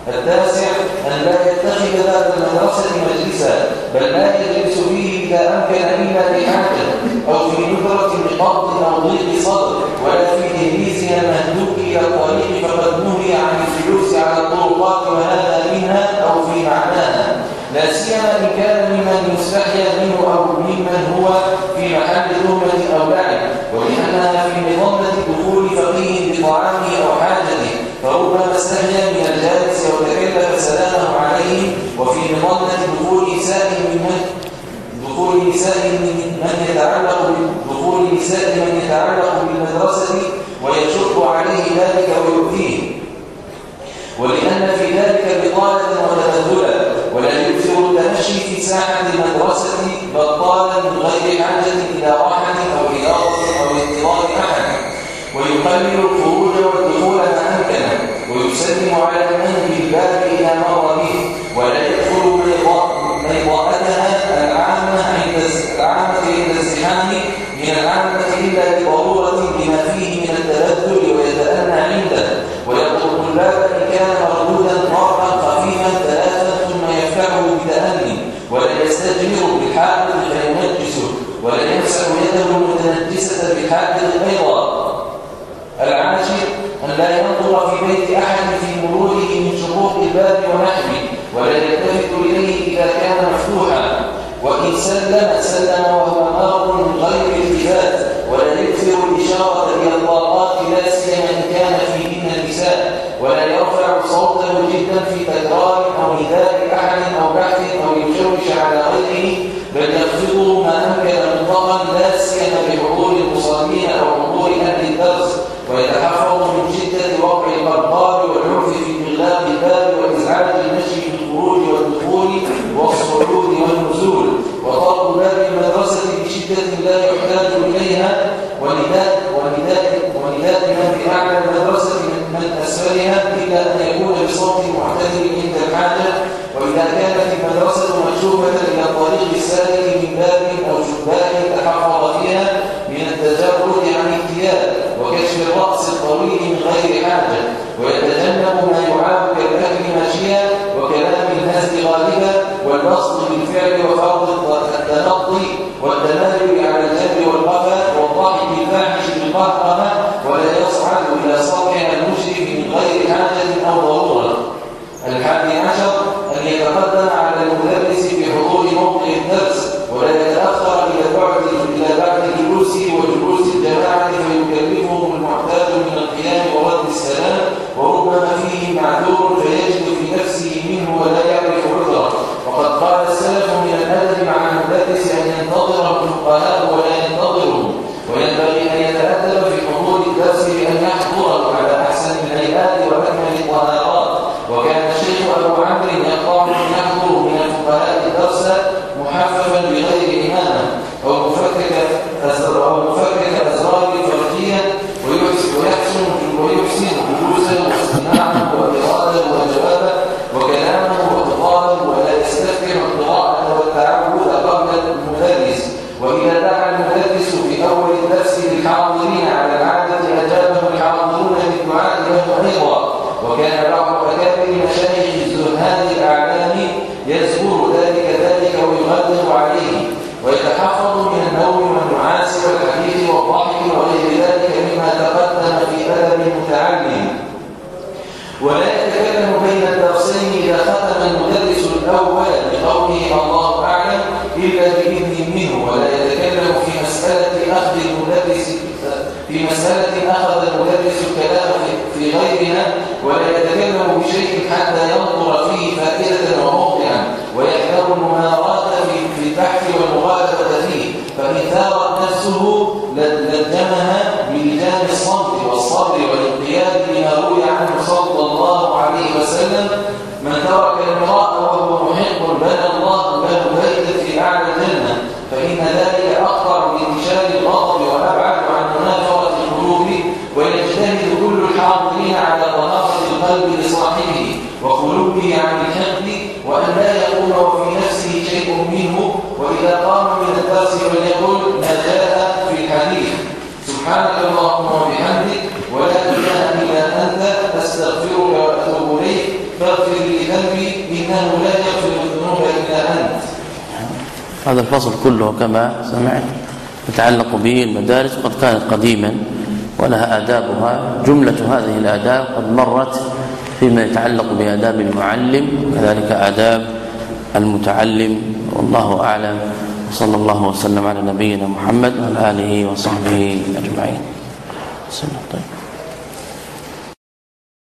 التاسع أن لا يتخذ ذات المدرسة مجلسا بل لا يجلس فيه إذا أمكن إلا بحاجة أو في نذرة بقبض أو ضيق صدر ولا في تهليسها المهدوك إلى الطريق فقد نهي عن الجلوس على الطرقات وهذا منها أو في معناها لا سيما إن كان ممن يستحيا منه أو ممن هو في محل تهمة أو لعب ولأنها في مظنة دخول فقيه بطعامه أو حاجته فربما استحيا من الجالس وتكلف سلامه عليه وفي مظنة دخول نساء من دخول نساء من يتعلق دخول نساء من يتعلق بالمدرسة ويشق عليه ذلك ويؤذيه. ولأن في ذلك بطالة وتبذلا ولا يكثر التمشي في ساحة المدرسة بطالا من غير حاجة إلى راحة أو إدارة أو انتظار أحد. ويقلل الخروج والدخول ما أمكن ويسلم على من بالباب يستجمر بالحائط فينجسه ولا يمسح يده المتنجسة بالحائط أيضا. العاشر أن لا ينظر في بيت أحد في مروره من شقوق الباب ونحوه ولا يلتفت إليه إذا كان مفتوحا. وإن سلم سلم وهو نار من غير التفات ولا يكثر الإشارة إلى الطاقات لا سيما إن كان فيهن النساء ولا يرفع صوته جدا في تكرار أو نداء أحد أو بحث أو يشوش على غيره بل يخفضه ما أمكن مطلقا لا سيما بحضور المصلين أو حضور أهل الدرس ويتحفظ من شدة وقع القرقار والعنف في إغلاق الباب وإزعاج المشي في الخروج والدخول والصعود والنزول. وطلب باب المدرسة بشدة لا يحتاج إليها. ونداء ونداء ونداء من في أعلى المدرسة من أسفلها إلا أن يكون بصوت معتدل عند الحاجة. وإذا كانت المدرسة مكشوفة إلى الطريق السالك من باب أو شباك تحفظ فيها من التجرد عن الثياب وكشف الرأس الطويل من غير حاجة ويتجنب ما يعاب كالأكل ماشيا وكلام الناس غالبا والبسط بالفعل وفرض التنطي والتمايل على الجد والقفا والضحك الفاحش بالقهقمة ولا يصعد إلى صرحها هذا الفصل كله كما سمعت يتعلق به المدارس قد كانت قديما ولها آدابها. جملة هذه الآداب قد مرت فيما يتعلق بآداب المعلم وكذلك آداب المتعلم. والله أعلم. وصلى الله وسلم على نبينا محمد وعلى آله وصحبه أجمعين. طيب.